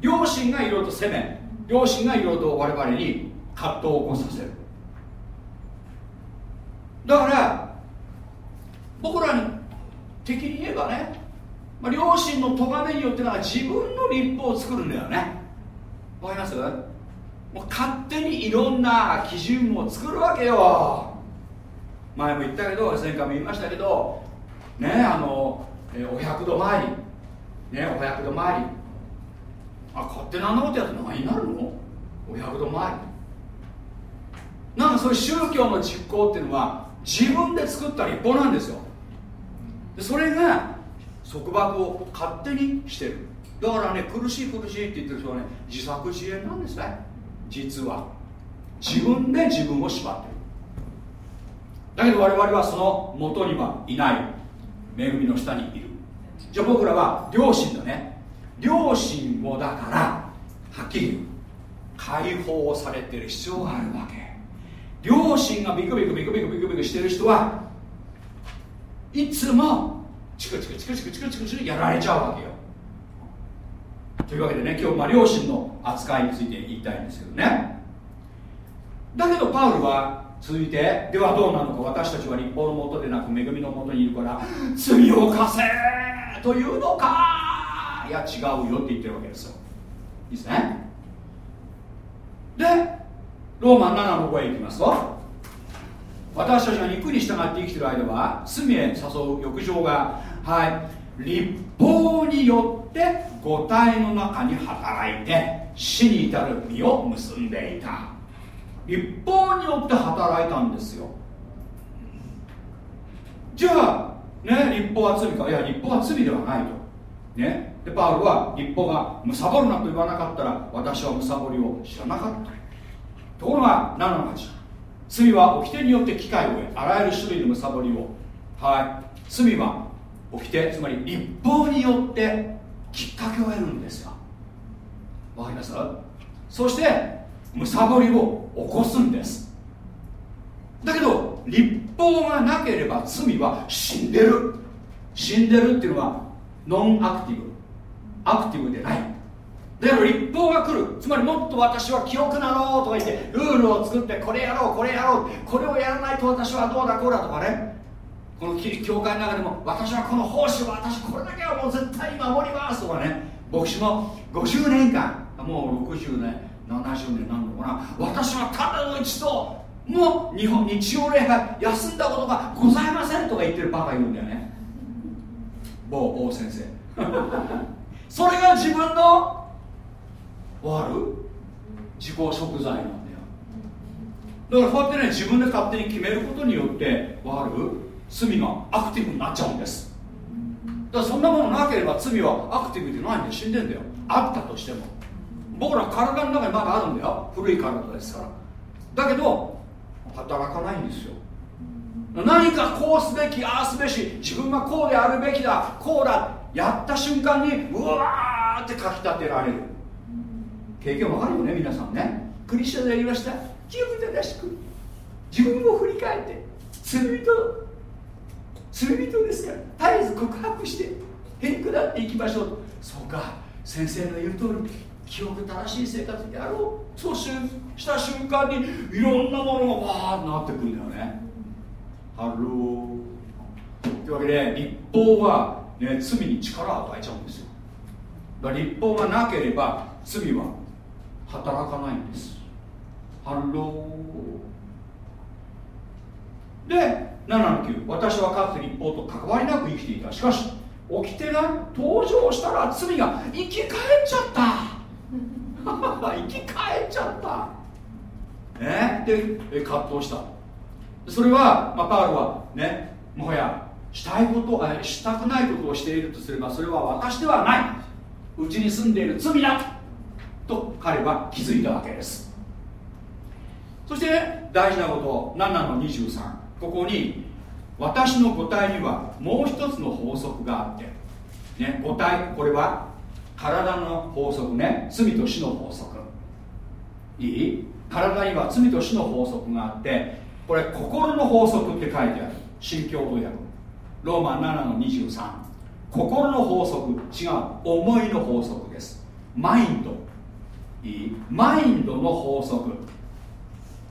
両親がいろいろと責め両親がいろいろと我々に葛藤を起こさせる。だから僕らに敵に言えばね、まあ、両親の咎めによってなんか自分の立法を作るんだよね。わかります？もう勝手にいろんな基準を作るわけよ。前も言ったけど前回も言いましたけどねあのえ、お百度回り。ねお百度回り。あ勝手なあんなことやって何になるの？お百度回りなんかそういう宗教の実行っていうのは自分で作った立法なんですよ。でそれが束縛を勝手にしてる。だからね苦しい苦しいって言ってる人はね自作自演なんですね。実は。自分で自分を縛ってる。だけど我々はその元にはいない。恵みの下にいる。じゃあ僕らは両親だね。両親もだからはっきり解放されてる必要があるわけ。両親がビクビクビクビクビクビクしてる人はいつもチクチクチクチクチクチクチクやられちゃうわけよというわけでね今日まあ両親の扱いについて言いたいんですけどねだけどパウルは続いてではどうなのか私たちは立法のもとでなく恵みのもとにいるから罪を犯せというのかいや違うよって言ってるわけですよ。いいですね？でローマ7の5へいきますと。私たちが肉に従って生きてる間は罪へ誘う欲情がはい。立法によって五体の中に働いて死に至る実を結んでいた。立法によって働いたんですよ。じゃあね立法は罪か？いや立法は罪ではないと。ね？でパウロは立法が貪るなと言わなかったら私は貪りを知らなかった。ところが7の8罪は掟によって機会を得あらゆる種類の貪りを。はい。罪は掟つまり立法によってきっかけを得るんです。よわかります？そしてむさぼりを起こすんです。だけど立法がなければ罪は死んでる。死んでるっていうのはノンアクティブアクティブでない。だけど立法が来る。つまりもっと私は清くなろうとか言ってルールを作ってこれやろうこれやろうこれをやらないと私はどうだこうだとかね。この教会の中でも私はこの奉仕を私これだけはもう絶対に守りますとかね。牧師も50年間もう60年70年なんのかな。私はただの一度もう日本日曜礼拝休んだことがございませんとか言ってるバカいるんだよね。某王先生。それが自分のわる自己食材なんだよ。だからこうやってね自分で勝手に決めることによってわる罪がアクティブになっちゃうんです。だからそんなものなければ罪はアクティブでないんで死んでんだよ。あったとしても。僕ら体の中にまだあるんだよ。古い体ですから。だけど働かないんですよ。何かこうすべきああすべし自分はこうであるべきだこうだやった瞬間にうわーってかきたてられる。経験わかるよね皆さんね。クリスチャンでやりました。自分正しく自分を振り返って。罪人。罪人ですから。絶えず告白してへり下っていきましょう。そうか。先生の言う通り清く正しい生活やろう。そうした瞬間にいろんなものがわーってなってくるんだよね。 Hello。というわけで律法は、ね、罪に力を与えちゃうんですよ。だから律法がなければ罪は働かないんです。 Hello。で7の9私はかつて律法と関わりなく生きていた。しかし掟が登場したら罪が生き返っちゃった。生き返っちゃった。ねで葛藤した。それは、まあ、パウロはねもはやしたいことあしたくないことをしているとすればそれは私ではない。うちに住んでいる罪だ。と彼は気づいたわけです。そして、大事なこと7の23ここに私の母体にはもう一つの法則があって、ね、母体これは体の法則ね。罪と死の法則。いい？体には罪と死の法則があって。これ心の法則って書いてある。新共同訳。ローマ7の23心の法則。違う。思いの法則です。マインド。いい？マインドの法則。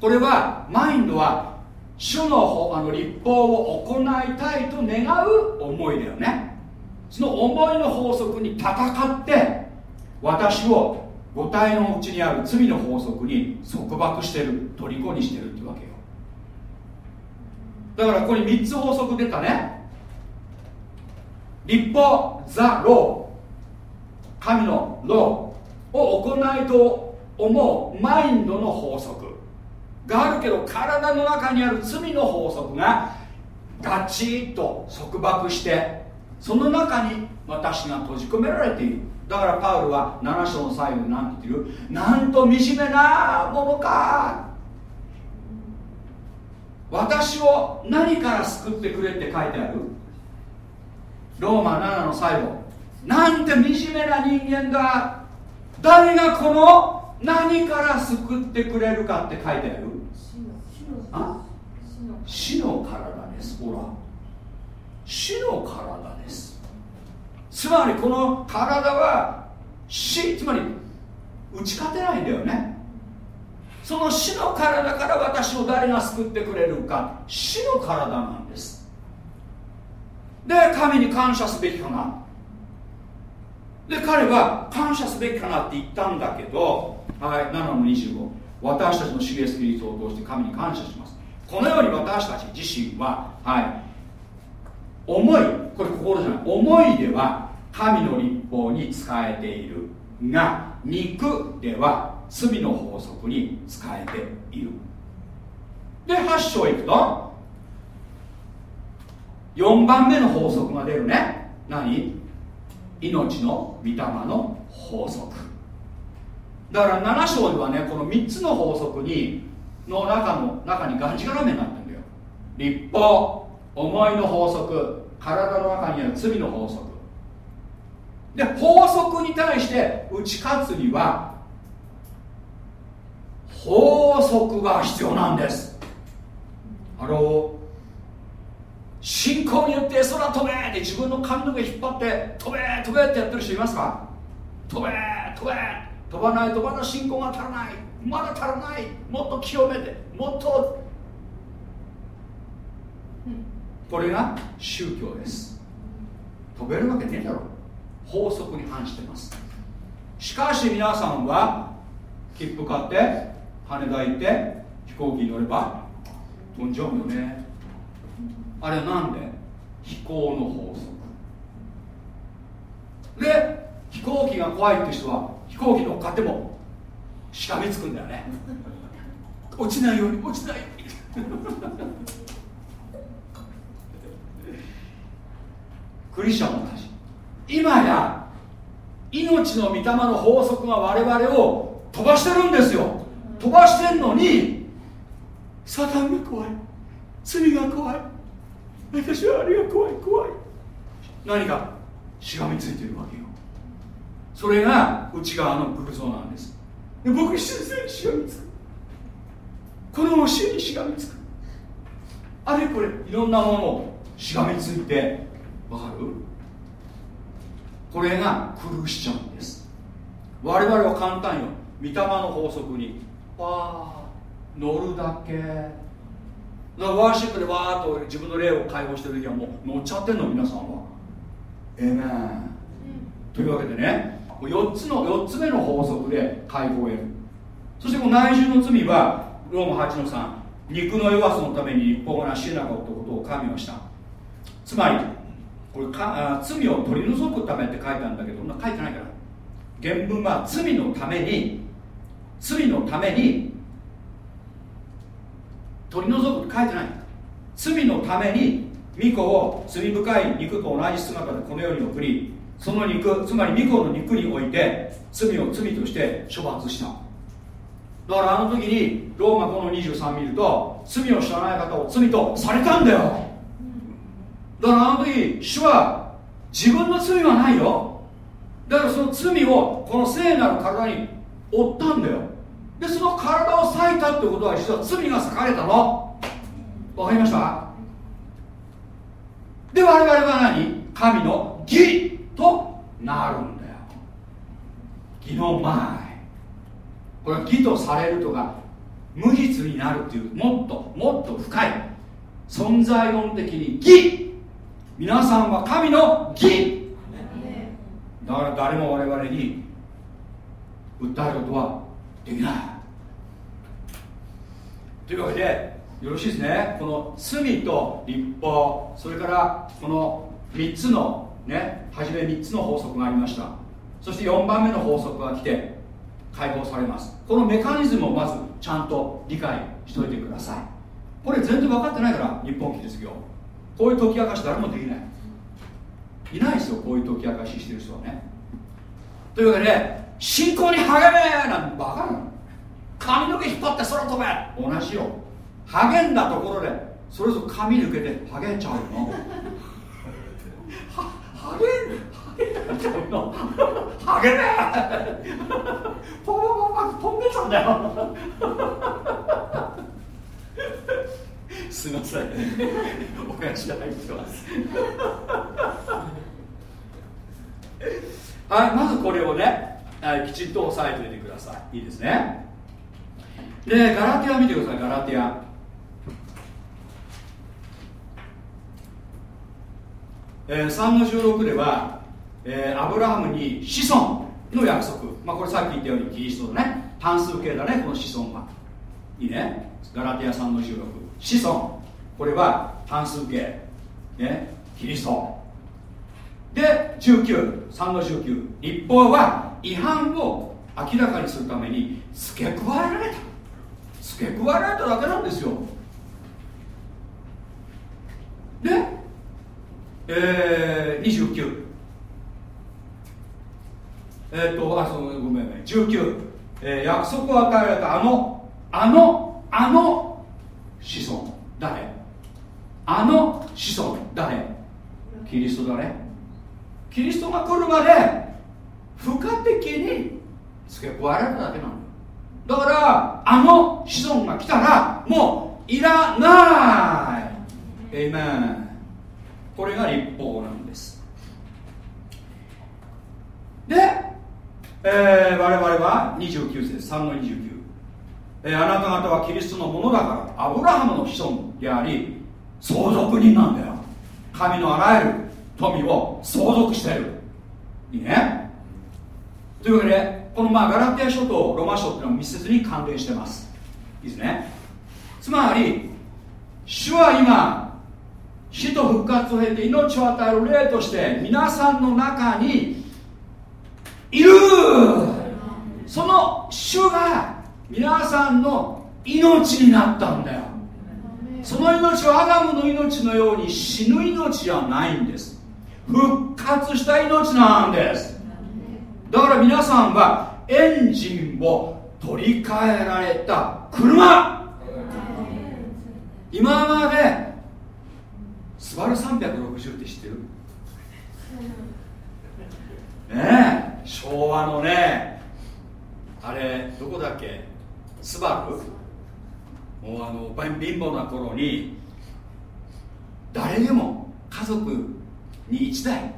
これはマインドは主のあの立法を行いたいと願う思いだよね。その思いの法則に戦って私を母体のうちにある罪の法則に束縛してる虜にしてるってわけよ。だからここに3つ法則出たね。立法ザ・ロー神のローを行いと思うマインドの法則。があるけど体の中にある罪の法則がガチッと束縛してその中に私が閉じ込められている。だからパウルは7章の最後に何て言ってる？なんと惨めなものか。私を何から救ってくれって書いてある？ローマ7の最後。なんて惨めな人間だ誰がこの何から救ってくれるかって書いてある？あ？死の体ですほら。死の体です。つまりこの体は死つまり打ち勝てないんだよね。その死の体から私を誰が救ってくれるか。死の体なんですで神に感謝すべきかな。で彼は感謝すべきかなって言ったんだけど、はい、7の25私たちの主イエスキリストを通して神に感謝します。このように私たち自身は、はい、思いこれ心じゃない。思いでは神の立法に仕えているが肉では罪の法則に仕えている。で8章いくと4番目の法則が出るね。何？命の御霊の法則。だから7章ではねこの3つの法則にの中の中にがんじがらめになってるんだよ。立法思いの法則体の中にある罪の法則。で法則に対して打ち勝つには法則が必要なんです。あの信仰によって空飛べって自分の髪の毛引っ張って飛べ飛べってやってる人いますか？飛べ飛べ。飛ばないとまだ信仰が足らない。まだ足らない。もっと清めてもっと。これが宗教です。飛べるわけねえだろ。法則に反してます。しかし皆さんは切符買って羽田行って飛行機に乗れば飛んじゃうよね。あれなんで？飛行の法則。で飛行機が怖いって人は飛行機乗っかってもしがみつくんだよね。落ちないように落ちないように。クリスチャンも同じ今や命の御霊の法則が我々を飛ばしてるんですよ。飛ばしてんのにサタンが怖い。罪が怖い。私はあれが怖い怖い。何かしがみついてるわけよ。それが内側の偶像なんです。で僕先生にしがみつく。この教えにしがみつく。あれこれいろんなものをしがみついてわかる？これが狂しちゃうんです。我々は簡単よ。御霊の法則にわあ乗るだけ。ワーシップでわーっと自分の霊を解放してる時はもう乗っちゃってんの皆さんは。えめん。というわけでね4つの4つ目の法則で解放を得る。そしてこの内住の罪はローマ8の3肉の弱さのために立法がなし得なかったことを神はした。つまりこれか罪を取り除くためって書いてあるんだけど書いてないから。原文は罪のために罪のために取り除くって書いてない。罪のために巫女を罪深い肉と同じ姿でこの世に送りその肉つまり巫女の肉において罪を罪として処罰した。だからあの時にローマ5の23見ると罪を知らない方を罪とされたんだよ。だからあの時主は自分の罪はないよ。だからその罪をこの聖なる体に負ったんだよ。でその体を裂いたってことは実は罪が裂かれたの。わかりました？で我々は何？神の義となるんだよ。義の前。これは義とされるとか無実になるっていうもっともっと深い。存在論的に義。皆さんは神の義。だから誰も我々に訴えることはできないというわけでよろしいですね。この罪と立法それからこの3つのね初め3つの法則がありました。そして4番目の法則が来て解放されます。このメカニズムをまずちゃんと理解しといてください。これ全然分かってないから日本記ですよこういう解き明かし誰もできない。いないですよこういう解き明かししてる人はね。というわけで信仰に励めなんてバカな髪の毛引っ張って空飛べ。同じよ。励んだところでそれぞれ髪抜けて励んちゃうの。励ん励んの。励めポポポポ飛んでたんだよ。すいません。お返しが入ってます。はいまずこれをねきちんと押さえておいてください。いいですね。でガラティア見てくださいガラティア。えー、3の16では、えー、アブラハムに子孫の約束、まあ、これさっき言ったようにキリストだね単数形だねこの子孫は。いいね。ガラティア3の16子孫。これは単数形。ねキリスト。で193の19立法は違反を明らかにするために付け加えられた。付け加えられただけなんですよ。でえー、29えっ、ー、とあそのごめんごめん19、えー、約束を与えられたあのあのあの子孫。誰？あの子孫。誰？キリストだね。キリストが来るまで付加的に付け加えられただけなの。だからあの子孫が来たらもういらない。エイメンこれが立法なんです。で、えー、我々は29節3の29、えー、あなた方はキリストのものだからアブラハムの子孫であり相続人なんだよ。神のあらゆる富を相続してる。いいね。というわけでこのまあガラティア書とロマ書っていうのは密接に関連してます。いいですね。つまり主は今死と復活を経て命を与える霊として皆さんの中にいる。その主が皆さんの命になったんだよ。その命はアダムの命のように死ぬ命じゃないんです。復活した命なんです。だから皆さんはエンジンを取り替えられた車。今までスバル360って知ってる？ねえ昭和のねあれどこだっけ？スバル？もうあの貧乏な頃に誰でも家族に1台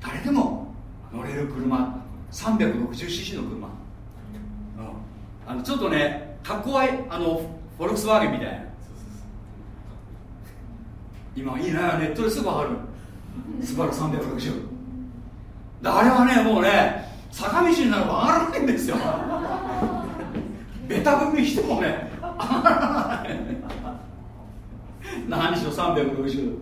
誰でも乗れる車。360cc の車、あのちょっとねかっこいいあのフォルクスワーゲンみたいな。今いいねネットですぐわかる。スバル360あれはねもうね坂道になれば上がらないんですよ。ベタ踏みしてもね上がらない。何しろ360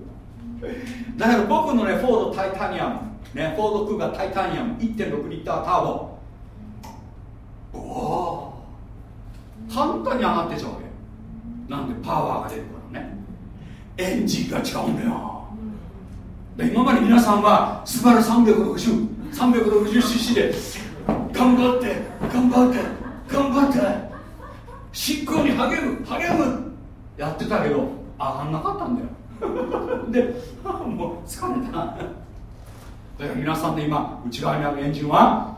だけど僕のねフォードタイタニアム。ね。フォードクーガータイタニアム1.6リッターターボ。おお。簡単に上がってちゃうわけなんでパワーが出るからね。エンジンが違うんだよ。で今まで皆さんはスバル 360,360cc で頑張って頑張って頑張って執行に励む励むやってたけど上がんなかったんだよ。で もう疲れた。だから皆さんで今内側にあるエンジンは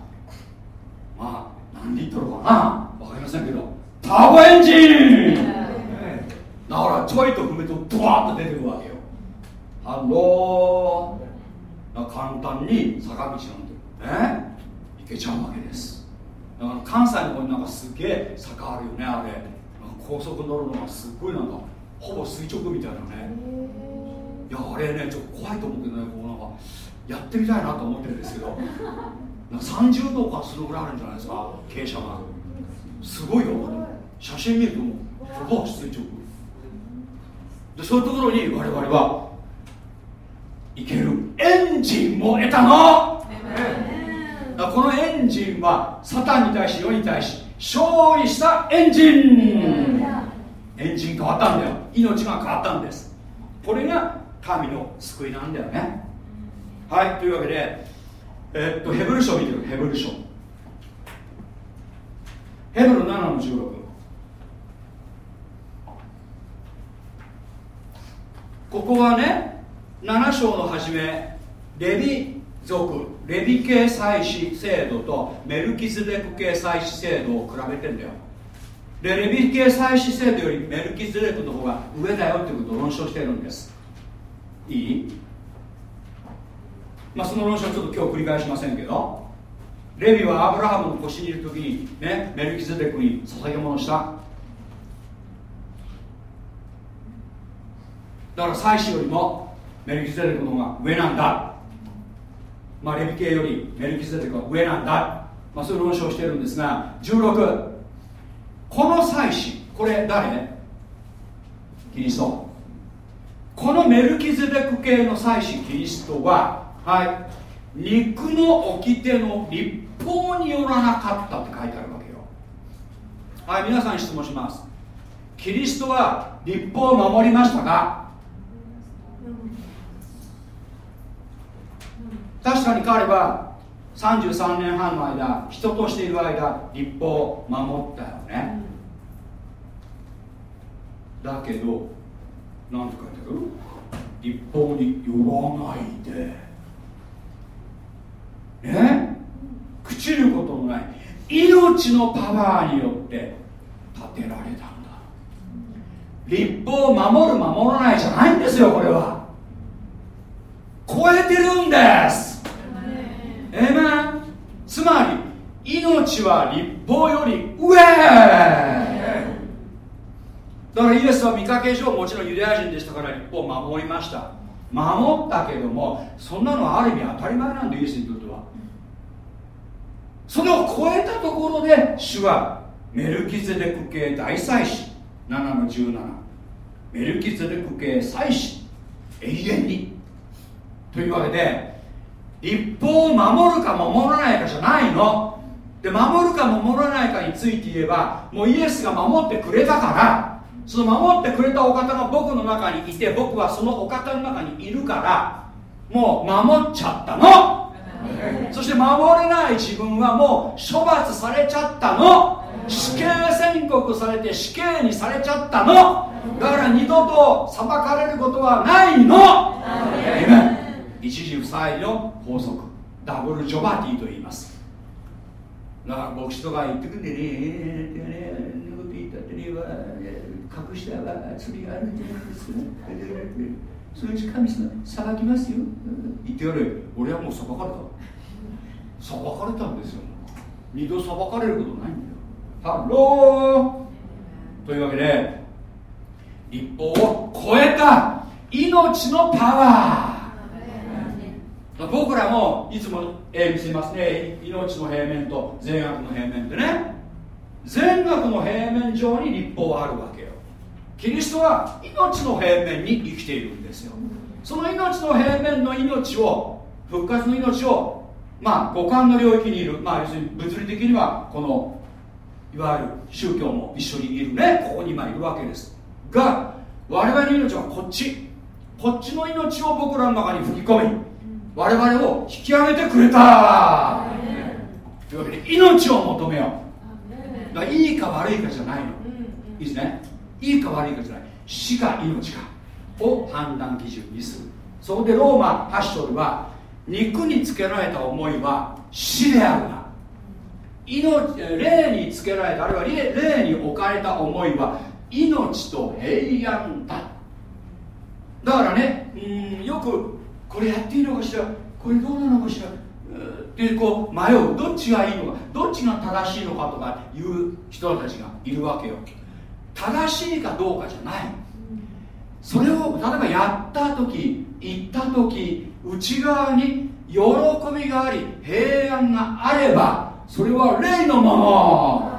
まあ何リットルかな？分かりませんけどターボエンジン!だからちょいと踏むとドワーッと出てくるわけよ。 Hello。簡単に坂道なんてね行けちゃうわけです。だから関西の方になんかすげえ坂あるよねあれ。高速乗るのがすっごいなんかほぼ垂直みたいなね。いやあれねちょっと怖いと思ってねこうなんかやってみたいなと思ってるんですけどなんか30度かするぐらいあるんじゃないですか傾斜が。すごいよ。写真見るともうほぼ垂直でそういうところに我々はいける。エンジンも得たの。このエンジンはサタンに対し世に対し勝利したエンジン。エンジン変わったんだよ。命が変わったんです。これが神の救いなんだよねはいというわけでえ、っとヘブル書を見てるヘブル書。ヘブル7の16ここはね7章の初めレビ族レビ系祭司制度とメルキズデク系祭司制度を比べてんだよ。でレビ系祭司制度よりメルキズデクの方が上だよってことを論証してるんです。いい？まあその論証ちょっと今日繰り返しませんけどレビはアブラハムの腰にいる時にねメルキズデクに捧げ物した。だから祭司よりもメルキゼデクの方が上なんだ。まあレビ系よりメルキゼデクは上なんだ。まあそういう論証してるんですが16この祭司これ誰？キリスト。このメルキゼデク系の祭司キリストははい。肉の掟の立法によらなかったって書いてあるわけよ。はい皆さん質問します。キリストは立法を守りましたか？確かに彼は33年半の間人としている間立法を守ったよね、だけど何て書いてある？立法によらないで。ね。朽ちることのない命のパワーによって建てられたんだ。立法を守る守らないじゃないんですよこれは。超えてるんです。えめつまり命は立法より上。だからイエスは見かけ上もちろんユダヤ人でしたから立法を守りました。守ったけどもそんなのはある意味当たり前なんでイエスにとってそれを超えたところで主はメルキゼデク系大祭司7の17メルキゼデク系祭司永遠に。というわけで立法を守るか守らないかじゃないの。で守るか守らないかについて言えばもうイエスが守ってくれたから。その守ってくれたお方が僕の中にいて僕はそのお方の中にいるからもう守っちゃったの。そして守れない自分はもう処罰されちゃったの。死刑宣告されて死刑にされちゃったの。だから二度と裁かれることはないの。一事不再理の法則 double jeopardy と言います。だから牧師とか言ってくんでね。ってねこと言ったってね。隠したは釣りがあるんじゃないですかそのうち神様裁きますよ。言ってやれ。俺はもう裁かれた。裁かれたんですよ。二度裁かれることないんだよ。 Hello。というわけで立法を超えた。命のパワー。僕らもいつも、えー、見せますね。命の平面と善悪の平面でね。善悪の平面上に立法はあるわキリストは命の平面に生きているんですよ。その命の平面の命を復活の命をまあ五感の領域にいる。まあ要するに物理的にはこのいわゆる宗教も一緒にいるね。ここに今いるわけです。が我々の命はこっち。こっちの命を僕らの中に吹き込み我々を引き上げてくれた。というわけで命を求めよう。だいいか悪いかじゃないの。いいですねいいか悪いかじゃない。死か命かを判断基準にする。そこでローマ8章では肉につけられた思いは死であるが命霊につけられたあるいは霊に置かれた思いは命と平安だ。だからねうんよくこれやっていいのかしら。これどうなのかしら。ってこう迷う。どっちがいいのか。どっちが正しいのかとかいう人たちがいるわけよ。正しいかどうかじゃない。それを例えばやった時言った時内側に喜びがあり平安があればそれは霊のまま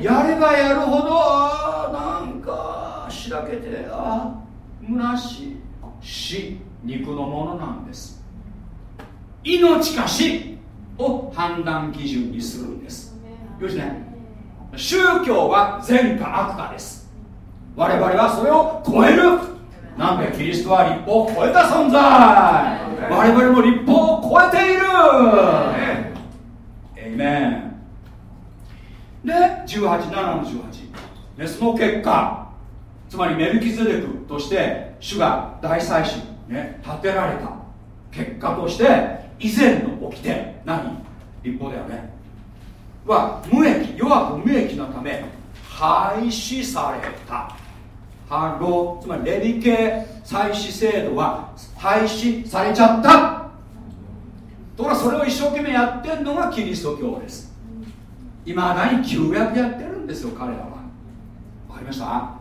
やればやるほどなんかしらけてあ虚しい。死肉のものなんです。命か死を判断基準にするんです。よしね。宗教は善か悪かです。我々はそれを超える。なんでキリストは立法を超えた存在。我々も立法を超えている。エイメンで187の18、ね、その結果つまりメルキゼデクとして主が大祭司、ね、立てられた結果として以前の掟何？立法だよねは無益弱く無益なため廃止された。反論つまりレビ系祭祀制度は廃止されちゃった。ところがそれを一生懸命やってるのがキリスト教です。いまだに旧約やってるんですよ彼らは。わかりました？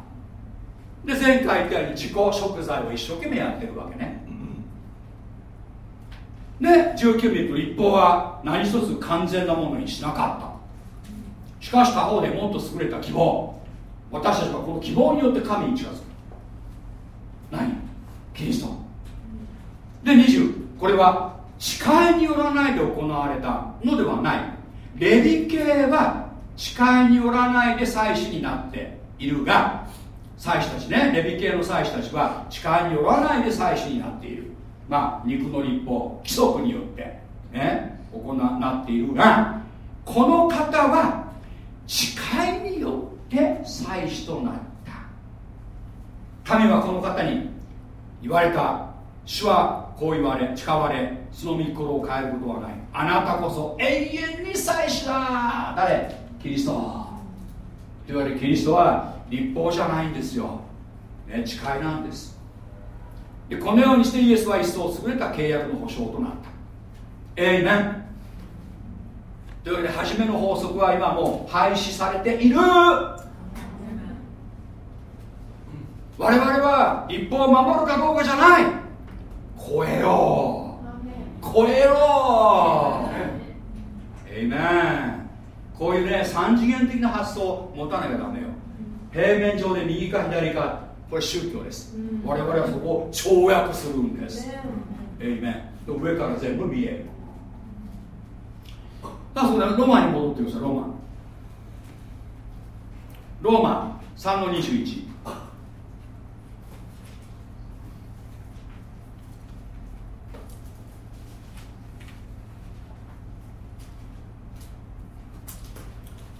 で前回言ったように自己食材を一生懸命やってるわけね。で19見ると立法は何一つ完全なものにしなかった。しかし他方でもっと優れた希望。私たちはこの希望によって神に近づく。何？キリスト。で20これは誓いによらないで行われたのではない。レビ系は誓いによらないで祭司になっているが祭司たちねレビ系の祭司たちは誓いによらないで祭司になっている。まあ肉の立法規則によってね行なっているがこの方は誓いによって祭司となった。神はこの方に言われた。主はこう言われ誓われその御心を変えることはない。あなたこそ永遠に祭司だ。誰？キリスト。と言われキリストは立法じゃないんですよ、ね、誓いなんです。でこのようにしてイエスは一層優れた契約の保証となった。エイメン。というわけで初めの法則は今もう廃止されている。我々は立法を守るかどうかじゃない。超えろ超えろ。エイメンこういうね三次元的な発想を持たなきゃダメよ。平面上で右か左か。これ宗教です、我々はそこを跳躍するんです、エイメン上から全部見える。だからそれロマに戻ってくださいロマローマ3の21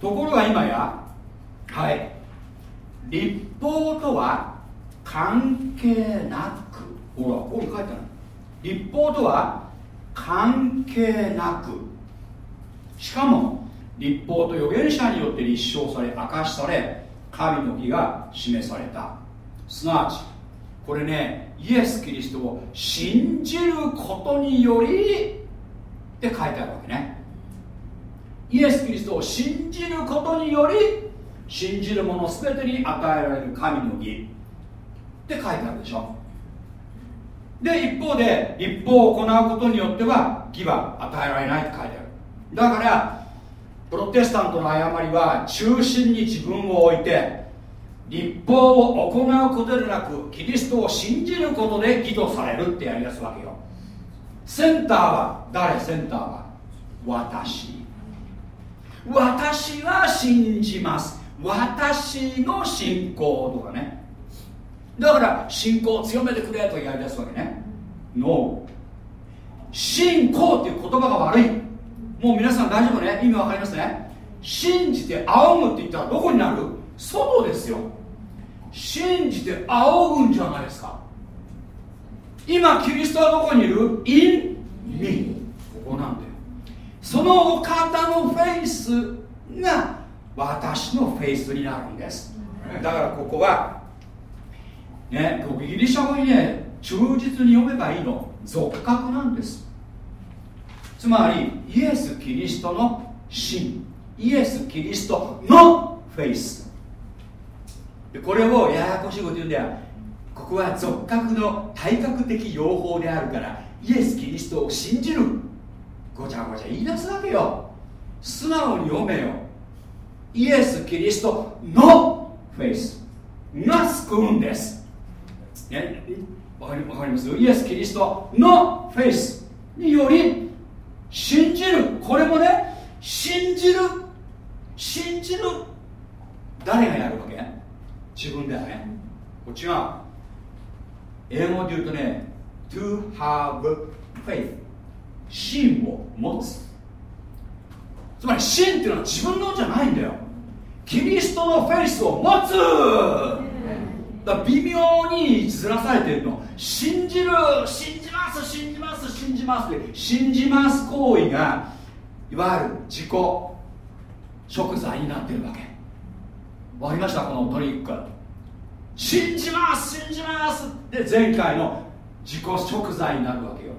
ところが今やはい。立法とは関係なくほらここに書いてある。立法とは関係なく。しかも立法と預言者によって立証され明かしされ神の義が示された。すなわちこれねイエス・キリストを信じることによりって書いてあるわけね。イエス・キリストを信じることにより信じる者全てに与えられる神の義。って書いてあるでしょ。で一方で立法を行うことによっては義は与えられないって書いてある。だからプロテスタントの誤りは中心に自分を置いて立法を行うことでなくキリストを信じることで義とされるってやりだすわけよ。センターは誰？センターは私。私は信じます。私の信仰とかね。だから信仰を強めてくれとやりだすわけね。No 信仰っていう言葉が悪い。もう皆さん大丈夫ね？意味わかりますね？信じて仰ぐって言ったらどこになる？外ですよ。信じて仰ぐんじゃないですか。今キリストはどこにいる ?in me ここなんだよ。そのお方のフェイスが私のフェイスになるんです。だからここはねギリシャ語にね忠実に読めばいいの。属格なんです。つまりイエス・キリストの真イエス・キリストのフェイス。これをややこしいこと言うんだよここは俗格の体格的用法であるからイエス・キリストを信じる。ごちゃごちゃ言い出すわけよ。素直に読めよ。イエス・キリストのフェイス。が救うんです。ね？わかかります？イエス・キリストのフェイスにより信じる。これもね信じる。信じる。誰がやるわけ？自分だよね。こっちが英語で言うとね to have faith 信を持つ。つまり信っていうのは自分のじゃないんだよ。キリストのフェイスを持つ。だ微妙にずらされてるの。信じる信じます信じます信じますって信じます行為がいわゆる自己食材になってるわけ。わかりました？このトリック信じます信じますで前回の自己食材になるわけよ。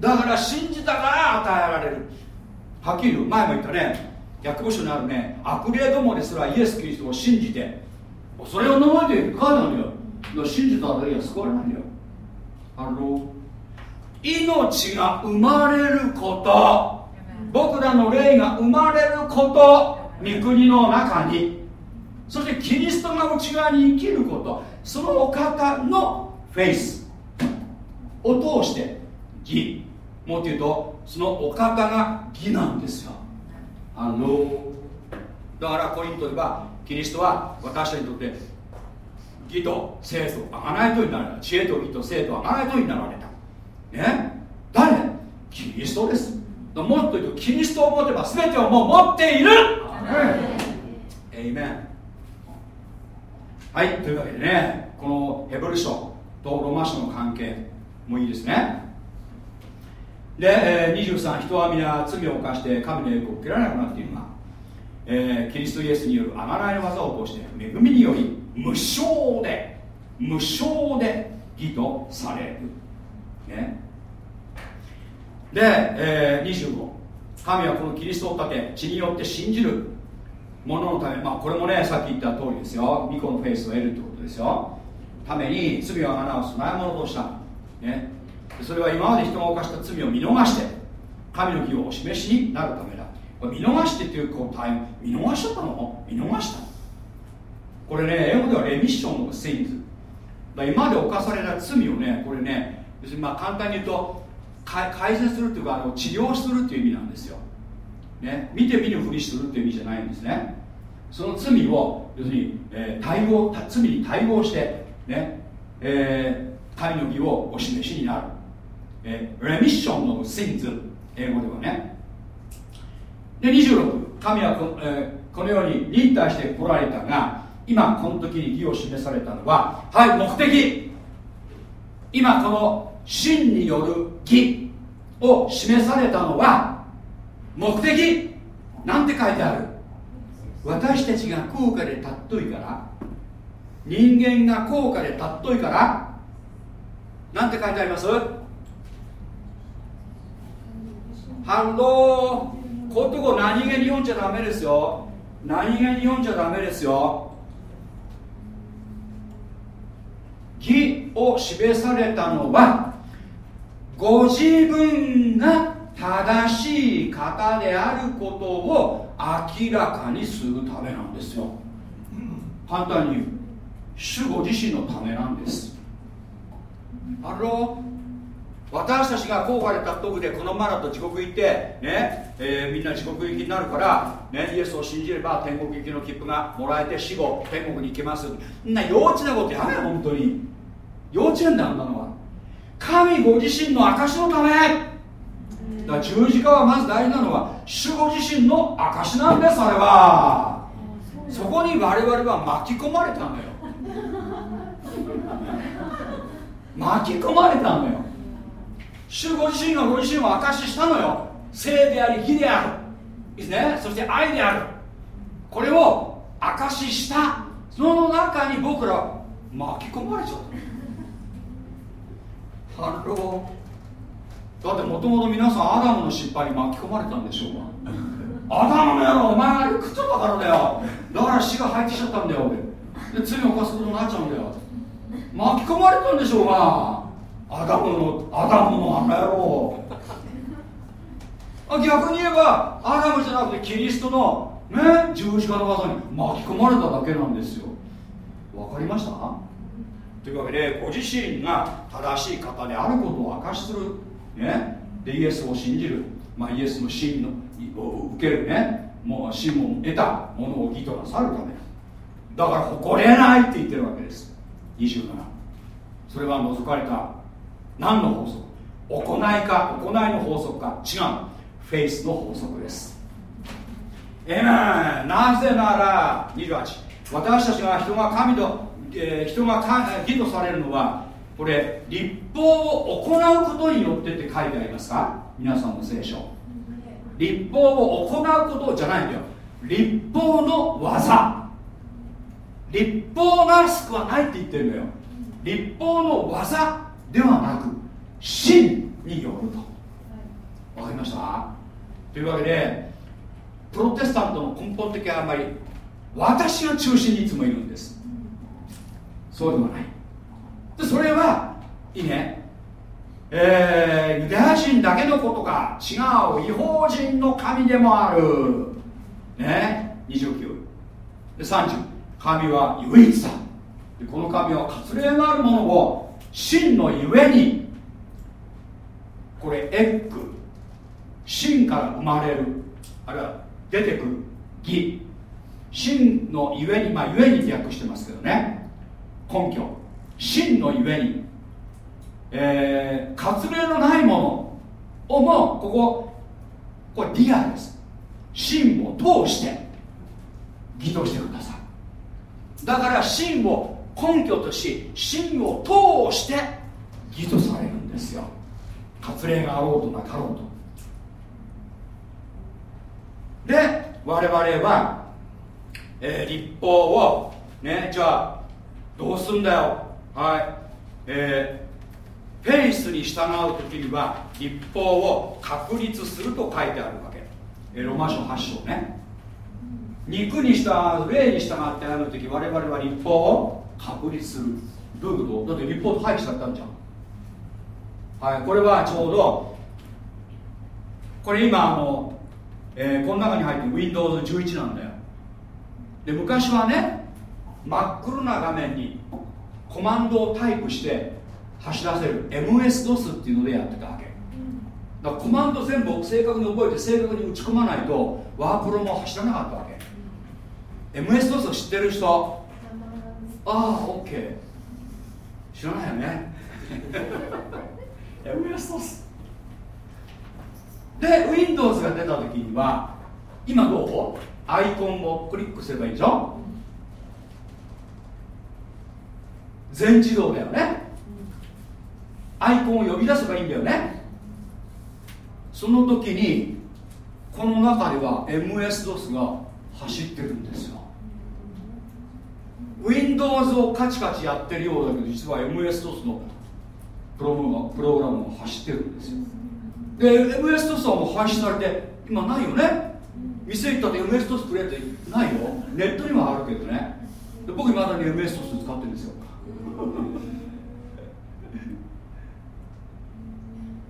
だから信じたから与えられる。はっきり言う。前も言ったね。役部書にあるね。悪霊どもですらイエス・キリストを信じてそれを飲まれて書いてあるんだよ信じたらいや救われないんだよ。あの命が生まれること。僕らの霊が生まれること。御国の中に。そしてキリストが内側に生きること。そのお方のフェイス。を通して義。もっと言うとそのお方が義なんですよ。あのだからコリントではキリストは私たちにとって義と生とあがないとになられた知恵と義と生とあがないとになられたね誰キリストですもっと言うとキリストを持てば全てをもう持っているエイメンはいというわけでねこのヘブル書とロマ書の関係もいいですねで、えー、23人は皆罪を犯して神の栄光を受けられなくなっているが、えー、キリストイエスによる贖いの技を通して恵みにより無償で無償で義とされる。ね。で、えー、25神はこのキリストを立て血によって信じる者のためまあこれもねさっき言った通りですよ。巫女のフェイスを得るってことですよ。ために罪をあがなう供え物とした。ね。それは今まで人が犯した罪を見逃して神の義をお示しになるためだ。見逃してっていうこうタイム見逃しちゃったの？見逃したこれね英語ではレミッションのセインズ。今まで犯された罪をねこれね別にまあ簡単に言うと改善するっていうかあの治療するっていう意味なんですよ、ね、見て見ぬふりするっていう意味じゃないんですね。その罪を要するに、えー、対応罪に対応してね、えー、神の義をお示しになる、えー、レミッションのシンズ英語ではね。で26神はこ,、えー、このように忍耐してこられたが今この時に義を示されたのははい目的。今この真による義を示されたのは目的。なんて書いてある。私たちが高価で尊いから人間が高価で尊いからなんて書いてあります？反応こういうとこ何気に読んじゃダメですよ。何気に読んじゃダメですよ。義を示されたのはご自分が正しい方であることを明らかにするためなんですよ。簡単に言う。主ご自身のためなんです。あの私たちが後悔で尊くでこのままだと地獄行ってね、えー、みんな地獄行きになるから、ね、イエスを信じれば天国行きの切符がもらえて死後天国に行けます。んな幼稚なことやめよ本当に。幼稚園だあんなのは。神ご自身の証のため。だ十字架はまず大事なのは主ご自身の証なんですあれは。そこに我々は巻き込まれたのよ。巻き込まれたのよ。主ご自身がご自身を証ししたのよ。聖であり義である。いいですね。そして愛である。これを証ししたその中に僕ら巻き込まれちゃった。 Hello。だってもともと皆さんアダムの失敗に巻き込まれたんでしょうかアダムの野郎お前が食っちゃったからだよ。だから死が入ってきちゃったんだよで罪を犯すことになっちゃうんだよ。巻き込まれたんでしょうが。アダムのアダムのあの野郎。逆に言えばアダムじゃなくてキリストの、ね、十字架の技に巻き込まれただけなんですよ。わかりました？というわけでご自身が正しい方であることを証しする、ね、でイエスを信じる、まあ、イエスの真のを受けるね。もう真を得たものを義となさるため。だから誇れないって言ってるわけです。27それは除かれた何の法則？行いか行いの法則か？違う。フェイスの法則です。えめなぜなら28私たちが人が神と、えー、人が義とされるのはこれ立法を行うことによってって書いてありますか？皆さんの聖書。立法を行うことじゃないんだよ。立法の技。立法が救わないって言ってるんだよ。立法の技。ではなく真によると。わかりました？というわけでプロテスタントの根本的はあまり私が中心にいつもいるんです。そうではない。でそれはいいね。えー、ユダヤ人だけのことか違う違法人の神でもある。ね？29で30神は唯一だ。でこの神は割礼のあるものを真のゆえにこれエッグ真から生まれるあるいは出てくる義。真のゆえにまあゆえにって訳してますけどね。根拠。真のゆえに。えー、割礼のないもの。をもうこここれリアです。真を通して義としてくださいだから真を根拠とし真を通して義とされるんですよ。割礼があろうとなかろうと。で我々は、えー、立法をねじゃあどうすんだよ。はい。えー、フェイスに従う時には立法を確立すると書いてあるわけ、えー、ロマ書8章ね。肉に従う霊に従って歩む時我々は立法を確立する。どういうこと？だって立法と廃棄されたんじゃん。はいこれはちょうどこれ今あの、えー、この中に入ってる Windows11 なんだよ。で昔はね真っ黒な画面にコマンドをタイプして走らせる MS-DOS っていうのでやってたわけ。だからコマンド全部正確に覚えて正確に打ち込まないとワープロも走らなかったわけ。MS-DOS 知ってる人ああ OK 知らないよね。MS-DOS で Windows が出た時には今どう？アイコンをクリックすればいいでしょ全自動だよね。アイコンを呼び出せばいいんだよね。その時にこの中では MS-DOS が走ってるんですよ。Windows をカチカチやってるようだけど実は MS-DOS のプログラムが走ってるんですよ。で MS-DOS はもう廃止されて今ないよね。店行ったって MS-DOS くれってないよ。ネットにはあるけどね。で僕まだに MS-DOS 使ってるんですよ。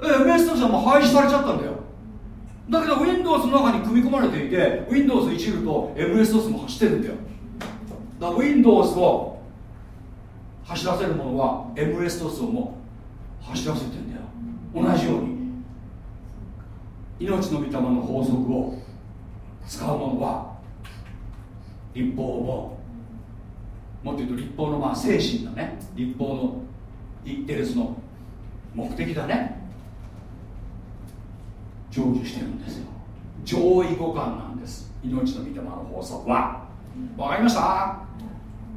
MS はもう廃止されちゃったんだよ。だけど Windows の中に組み込まれていて Windows いじると MS-DOS も走ってるんだよだ Windows を走らせるものは MS-DOS をも走らせてんだよ。同じように。命の御霊の法則を使うものは立法ももっと言うと立法のまあ精神だね。立法の言ってるその目的だね。成就してるんですよ。上位互換なんです。命の御霊の法則は。わかりました？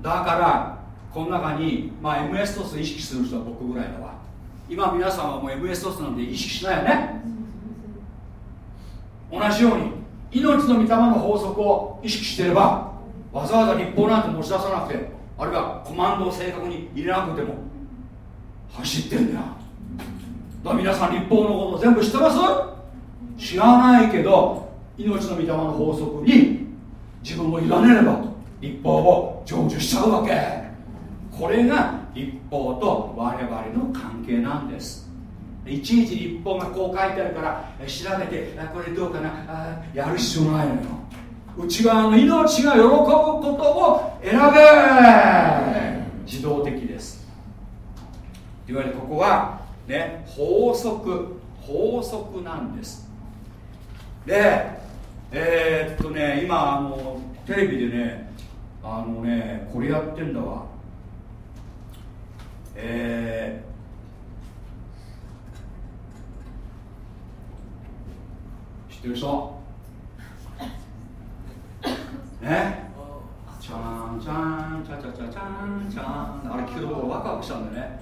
だからこの中に、まあ、MS トス意識する人は僕ぐらいだわ。今皆さんはもう MS トスなんて意識しないよね。同じように命の御霊の法則を意識してればわざわざ立法なんて持ち出さなくてあるいはコマンドを正確に入れなくても走ってんだよ。だから皆さん立法のこと全部知ってます？知らないけど命の御霊の法則に自分を委ねれば立法を成就しちゃうわけ。これが立法と我々の関係なんです。いちいち立法がこう書いてあるから調べてこれどうかなやる必要ないのよ。内側の命が喜ぶことを選べ。自動的です。いわゆるここはね法則法則なんです。でえー、っとね今あのテレビでねあのねこれやってんだわ。えー、知ってる人？ね？ちゃんちゃんちゃちゃちゃちゃんちゃんあれ聞くとワクワクしたんだよね。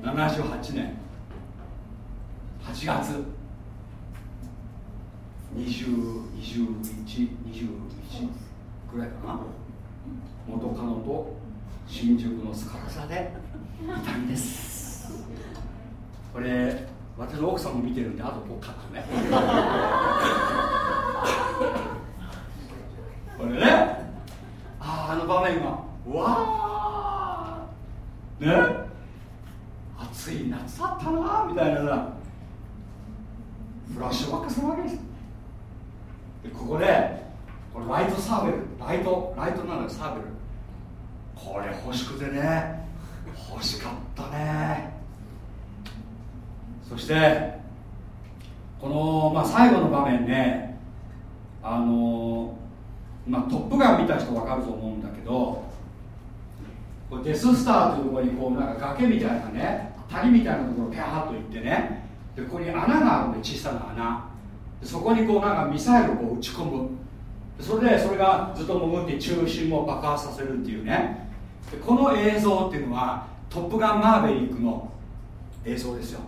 78年。8月202121ぐらいかな。元カノと新宿のスカラ座でいたんです。これ私の奥さんも見てるんであとこうカットね。これね。あああの場面がわー。ね。暑い夏だったなみたいなさ。フラッシュバックするわけです。ここでこれライトサーベルライトライトなのよサーベル。これ欲しくてね。欲しかったね。そしてこの、まあ、最後の場面ねあのまあ、トップガン見た人分かると思うんだけどこれデススターというところにこうなんか崖みたいなね谷みたいなところをピャーッと行ってねでここに穴があるんで小さな穴。そこにこうなんかミサイルをこう撃ち込む。それでそれがずっと潜って中心を爆発させるっていうね。この映像っていうのは「トップガンマーヴェリック」の映像ですよ。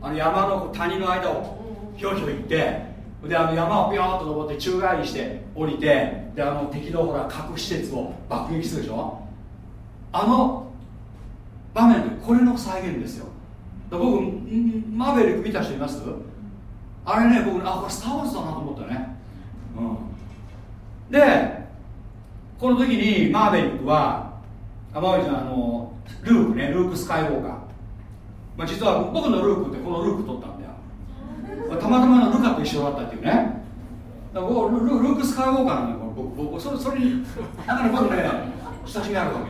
あの山の谷の間をひょひょい行ってであの山をピョーンと登って宙返りして降りてであの敵のほら核施設を爆撃するでしょ。あの場面でこれの再現ですよ。僕マーベリック見た人います？あれね僕あこれスター・ウォーズだなと思ったね。うん。でこの時にマーベリックはあマーベリックあのルークねルーク・スカイウォーカー、まあ、実は僕のルークってこのルーク取ったんだよ。たまたまのルカと一緒だったっていうね。だからルルルーク・スカイウォーカーなんだよ僕僕それそれにだから僕ね親しみあるわ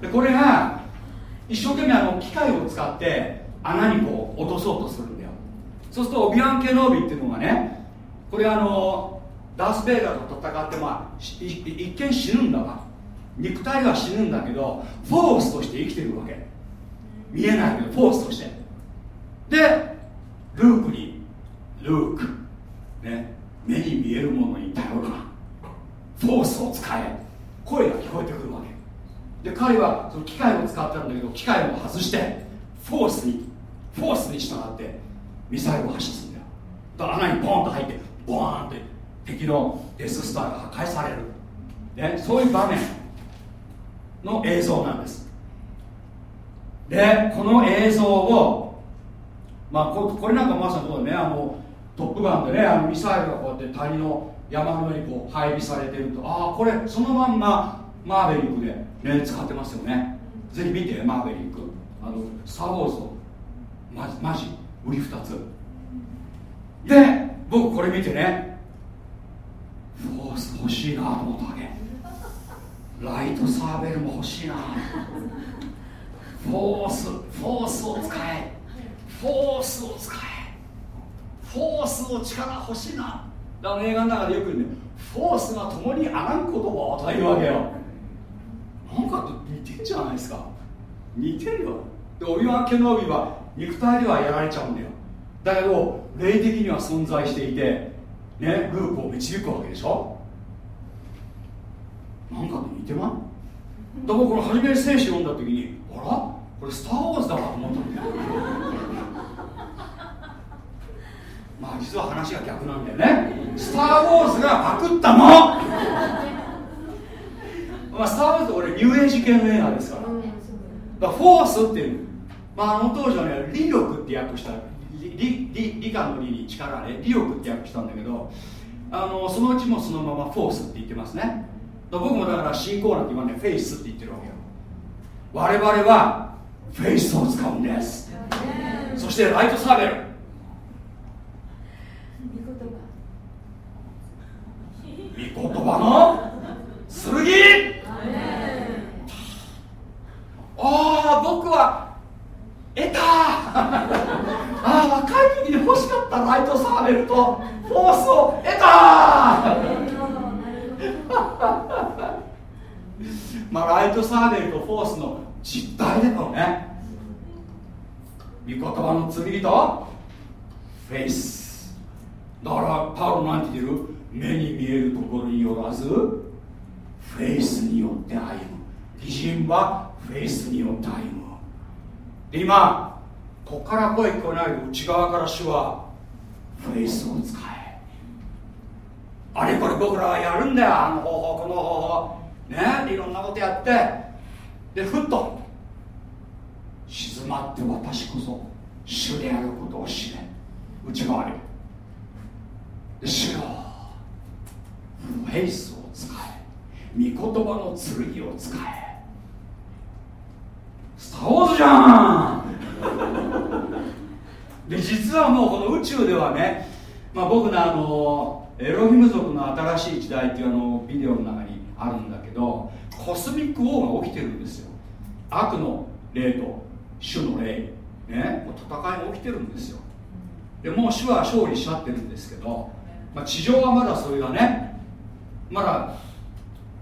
け。でこれが一生懸命あの機械を使って穴にこう落とそうとするんそうするとオビアン・ケノービっていうのがねこれあのダース・ベイダーと戦ってまあ一見死ぬんだわ肉体は死ぬんだけどフォースとして生きてるわけ。見えないけどフォースとして。でルークにルーク。ね目に見えるものに頼るな。フォースを使え。声が聞こえてくるわけ。で彼はその機械を使ったんだけど機械を外してフォースにフォースに従ってミサイルを発射するんだよ。だ穴にポンと入ってボーンって敵のデススターが破壊される、ね、そういう場面の映像なんです。でこの映像をまあここれなんかまさにそうね。あのトップガンでねあのミサイルがこうやって谷の山の上にこう配備されてると。ああこれそのまんまマーベリックで、ね、使ってますよね。ぜひ見てマーベリック。あのスター・ウォーズマジマジ。売り2つ。で僕これ見てね。フォース欲しいなと思ったわけライトサーベルも欲しいな。フォースフォースを使え。フォースを使え。フォースの力欲しいな。だから映画の中でよく言うね。フォースが共にあらんことをとか言うわけよ。なんかと似てんじゃないですか。似てるよ。でオビワン・ケノービは肉体ではやられちゃうんだよ。だけど霊的には存在していてねループを導くわけでしょ？なんかと似てまんだからこの初めに聖書読んだ時にあら？これスター・ウォーズだわと思ったんだよ。まあ実は話が逆なんだよね。スター・ウォーズがパクったの。まあスター・ウォーズって俺ニューエイジ系の映画ですから。だからフォースっていうまああの当時はね理力って訳した理理理科の理に力ね理力って訳したんだけどあのそのうちもそのままフォースって言ってますね。僕もだから信仰なんて言わないフェイスって言ってるわけよ。我々はフェイスを使うんです。そして light saber。御言葉。の？剣？ああ僕は得た。ああ若い時に欲しかった。ライトサーベルとフォースを得た。まあライトサーベルとフォースの実態だよね。御言葉の剣とフェイス。だからパウロなんて言ってる目に見えるところによらずフェイスによって歩む。義人はフェイスによって歩む。で今ここから声聞こえない内側から主はフェイスを使え。あれこれ僕らはやるんだよあの方法この方法。ねいろんなことやって。でふっと静まって私こそ主であることを知れ。内側に。で主よフェイスを使え。御言葉の剣を使え。スター・ウォーズじゃん。で実はもうこの宇宙ではね、まあ、僕のあのエロヒム族の新しい時代っていうあのビデオの中にあるんだけどコスミックウォーが起きてるんですよ。悪の霊と主の霊。ね。戦いが起きてるんですよ。でもう主は勝利しちゃってるんですけど、まあ、地上はまだそれがねまだ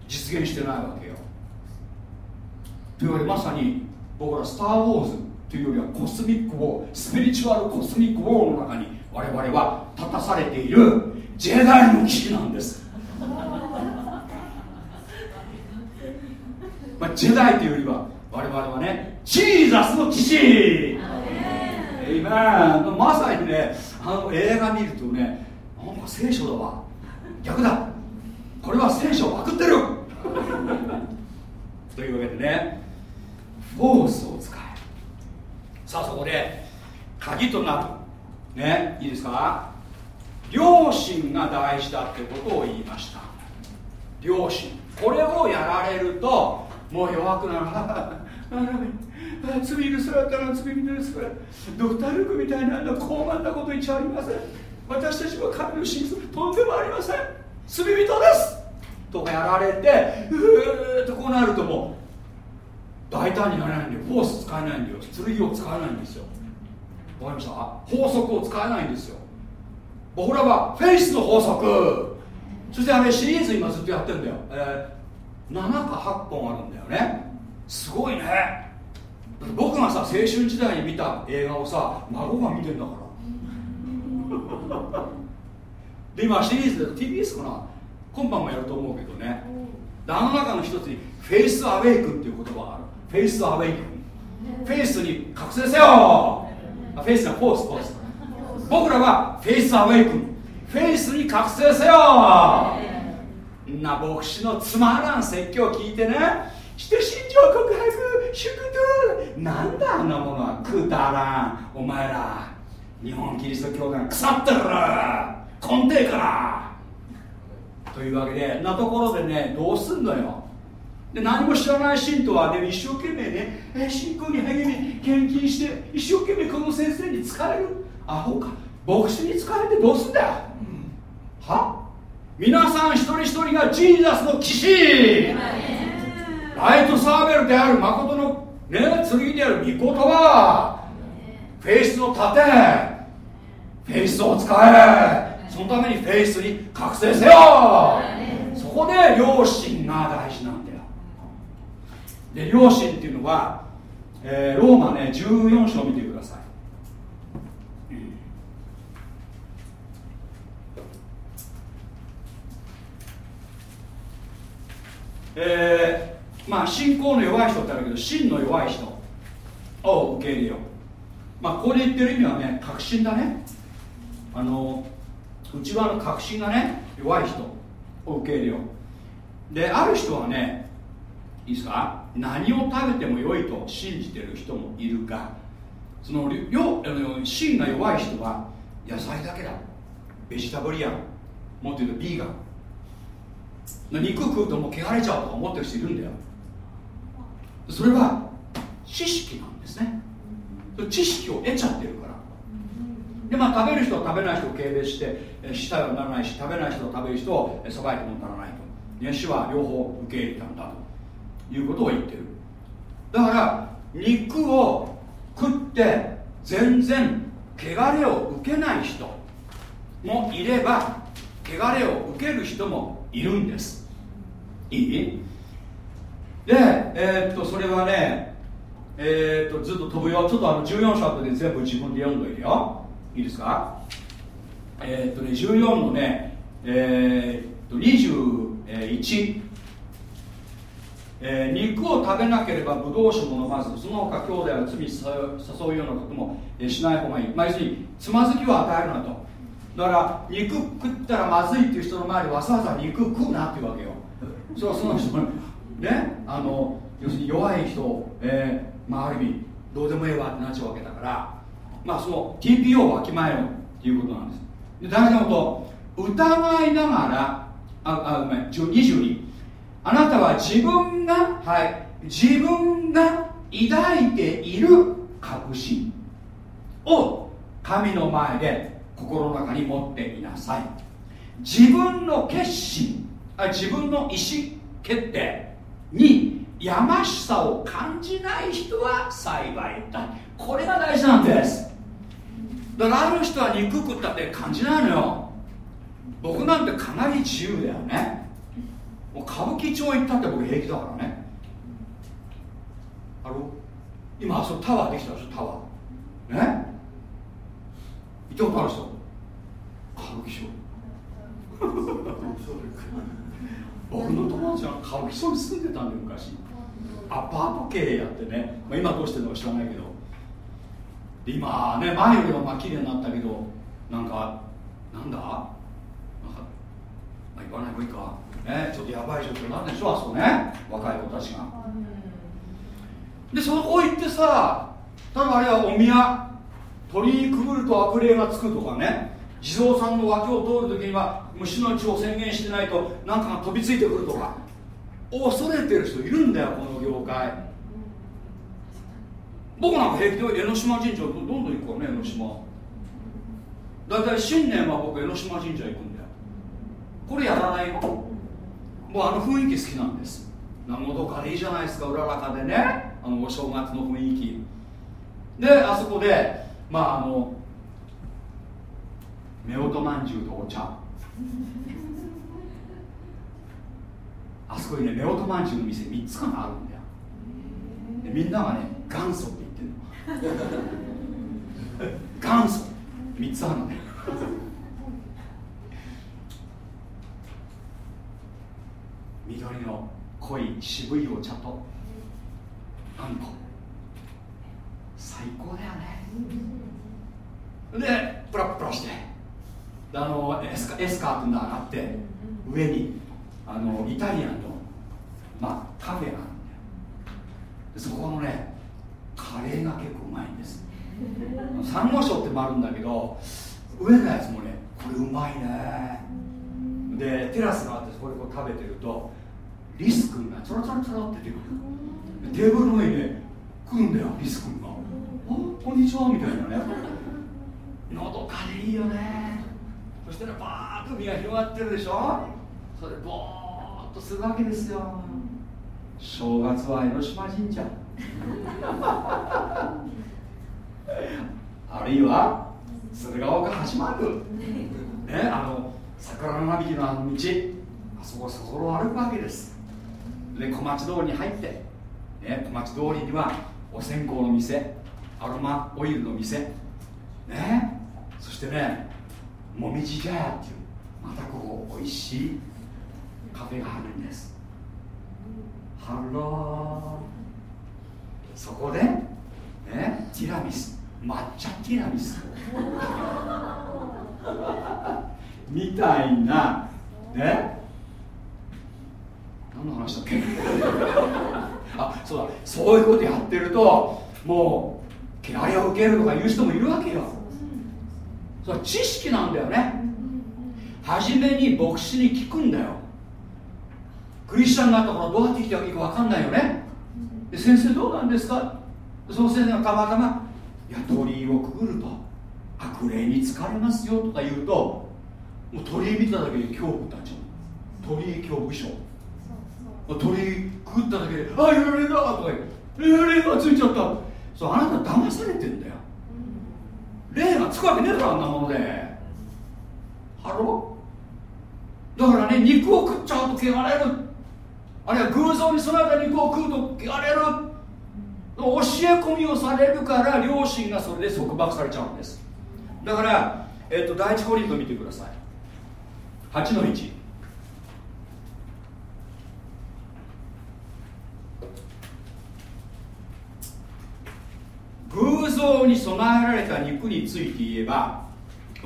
実現してないわけよ。というわけでまさに僕らスター・ウォーズというよりはコスミックウォースピリチュアルコスミックウォーの中に我々は立たされているジェダイの騎士なんです。まあ、ジェダイというよりは我々はねジーザスの騎士。今まさにねあの映画見るとねなんか聖書だわ。逆だ。これは聖書をパクってる。というわけでねフォースを使えさあそこで鍵となる。ねいいですか？良心が大事だってことを言いました。良心。これをやられるともう弱くなる。罪許されたら罪許されドクター・ルクみたいな高慢なこと言っちゃありません。私たちは神の真実とんでもありません。罪人です。とかやられてうーっとこうなるともう大胆になれないんでフォース使えないんだよ。剣を使えないんですよ。わかりました？法則を使えないんですよ。僕らはフェイスの法則。そしてあれシリーズ今ずっとやってるんだよ、えー、7か8本あるんだよね。すごいね。僕がさ青春時代に見た映画をさ孫が見てんだから。で今シリーズで TBS かな？今晩もやると思うけどね。あの中の一つにフェイスアウェイクっていう言葉があるフェイスアウェイクフェイスに覚醒せよ。フェイスはフォースフォース。僕らはフェイスアウェイクフェイスに覚醒せよ。な牧師のつまらん説教を聞いてね。して信条告白祝祷。なんだあんなものはくだらん。お前ら日本キリスト教団腐ってる。根底から。というわけでなところでねどうすんのよで何も知らない信徒はね一生懸命ね、え信仰に励み献金して一生懸命この先生に仕える。アホか。牧師に仕えてどうすんだよ、は？皆さん一人一人が Jesus の騎士。 Light saber である誠のね剣である御言葉。フェイスの盾フェイスを使え。そのためにフェイスに覚醒せよ。そこで良心が大事なで良心っていうのは、えー、ローマね14章見てください。えー、まあ信仰の弱い人ってあるけど真の弱い人を受け入れよう。まあここで言ってる意味はね確信だね。あの内側の確信がね弱い人を受け入れよう。である人はねいいですか？何を食べても良いと信じてる人もいるがそのよあの芯が弱い人は野菜だけだ。ベジタブリアンもっと言うとビーガン。肉食うともう汚れちゃうとか思ってる人いるんだよ。それは知識なんですね。知識を得ちゃってるから。でまあ食べる人は食べない人を軽蔑して死体はならないし食べない人は食べる人を裁いてもならないと、ね、死は両方受け入れたんだと。いうことを言ってる。だから肉を食って全然汚れを受けない人もいれば汚れを受ける人もいるんです。いい？で、えー、っとそれはねえー、っとずっと飛ぶよ。ちょっとあの14章後で全部自分で読んどいてよ。いいですか？えー、っとね14のねえ、っと21えー、肉を食べなければブドウ酒も飲まずその他兄弟は罪に誘うようなことも、しない方がいい、まあ、要するにつまずきを与えるなと。だから肉食ったらまずいっていう人の前でわざわざ肉食うなっていうわけよ。それはその人ねあの要するに弱い人、えーまあ、ある意味どうでもええわってなっちゃうわけだから。まあその TPO をわきまえろっていうことなんです。で大事なこと。疑いながらああごめん22あなたは自分がはい。自分が抱いている確信を神の前で心の中に持っていなさい。自分の決心あ自分の意思決定にやましさを感じない人は幸いだ。これが大事なんです。だからある人は肉食ったって感じないのよ。僕なんてかなり自由だよねもう歌舞伎町行ったって僕平気だからね。あの今あそこタワーできたでしょタワー。ね？行ったことある人？歌舞伎町。僕の友達は歌舞伎町に住んでたんで昔。アパート経営やってね、まあ、今どうしてるのか知らないけど。今ね前よりはまあ綺麗になったけどなんかなんだ？なんか、まあ、言わない方がいいかねちょっとやばい状況なんでしょあそこね若い子たちが。でそこ行ってさ例えばあれはお宮鳥にくぐると悪霊がつくとかね地蔵さんの脇を通るときには虫の血を宣言してないと何かが飛びついてくるとか恐れてる人いるんだよこの業界。僕なんか平気で江ノ島神社どんどん行くからね江ノ島。大体新年は僕江ノ島神社行くんだよ。これやらないよもうあの雰囲気好きなんです。のどかでいいじゃないですかうららかでね。あのお正月の雰囲気。であそこでまああの夫婦まんじゅうとお茶。あそこにね夫婦まんじゅうの店3つかなあるんだよ。でみんながね元祖って言ってるの。元祖。3つあるのね緑の濃い渋いお茶とあんこ。最高だよね。でプラプラして。あのエスカエスカーっていうの上がって上にあのイタリアンの、まあ、カフェがあるんだよ。でそこのねカレーが結構うまいんです。サンゴ礁ってもあるんだけど上のやつもねこれうまいね。でテラスがあってそこでこう食べてるとリス君がちょろちょろちょろって出てくる。テーブルの上にね来るんだよリス君が「あこんにちは」みたいなね。のどかでいいよね。そしてねバーッと身が広がってるでしょ。それボーっとするわけですよ。正月は江ノ島神社。あるいは鶴岡八幡宮。ねあの桜の並木のあの道。あそこそこを歩くわけです。で小町通りに入って、ね、小町通りにはお線香の店アロマオイルの店ねそしてねもみじ茶屋っていうまたここ美味しいカフェがあるんです。ハロー。そこでねティラミス抹茶ティラミス。みたいなね何の話だっけ？あそうだそういうことやってるともう嫌いを受けるとか言う人もいるわけよ。それは知識なんだよね。初めに牧師に聞くんだよ。クリスチャンになったからどうやって生きていいか分かんないよね。で先生どうなんですか？その先生がたまたま「いや鳥居をくぐると。悪霊に疲れますよ」とか言うともう鳥居見ただけで恐怖になっちゃう。鳥居恐怖症。鳥居くっただけで「あ幽霊だ!」とか言って「幽霊がついちゃった」そうあなた騙されてんだよ。霊がつくわけねえだろあんなもので。ハロだからね肉を食っちゃうと汚れる。あるいは偶像に備えた肉を食うと汚れる。教え込みをされるから両親がそれで束縛されちゃうんです。だから、えっと、第一コリント見てください。8の1偶像に備えられた肉について言えば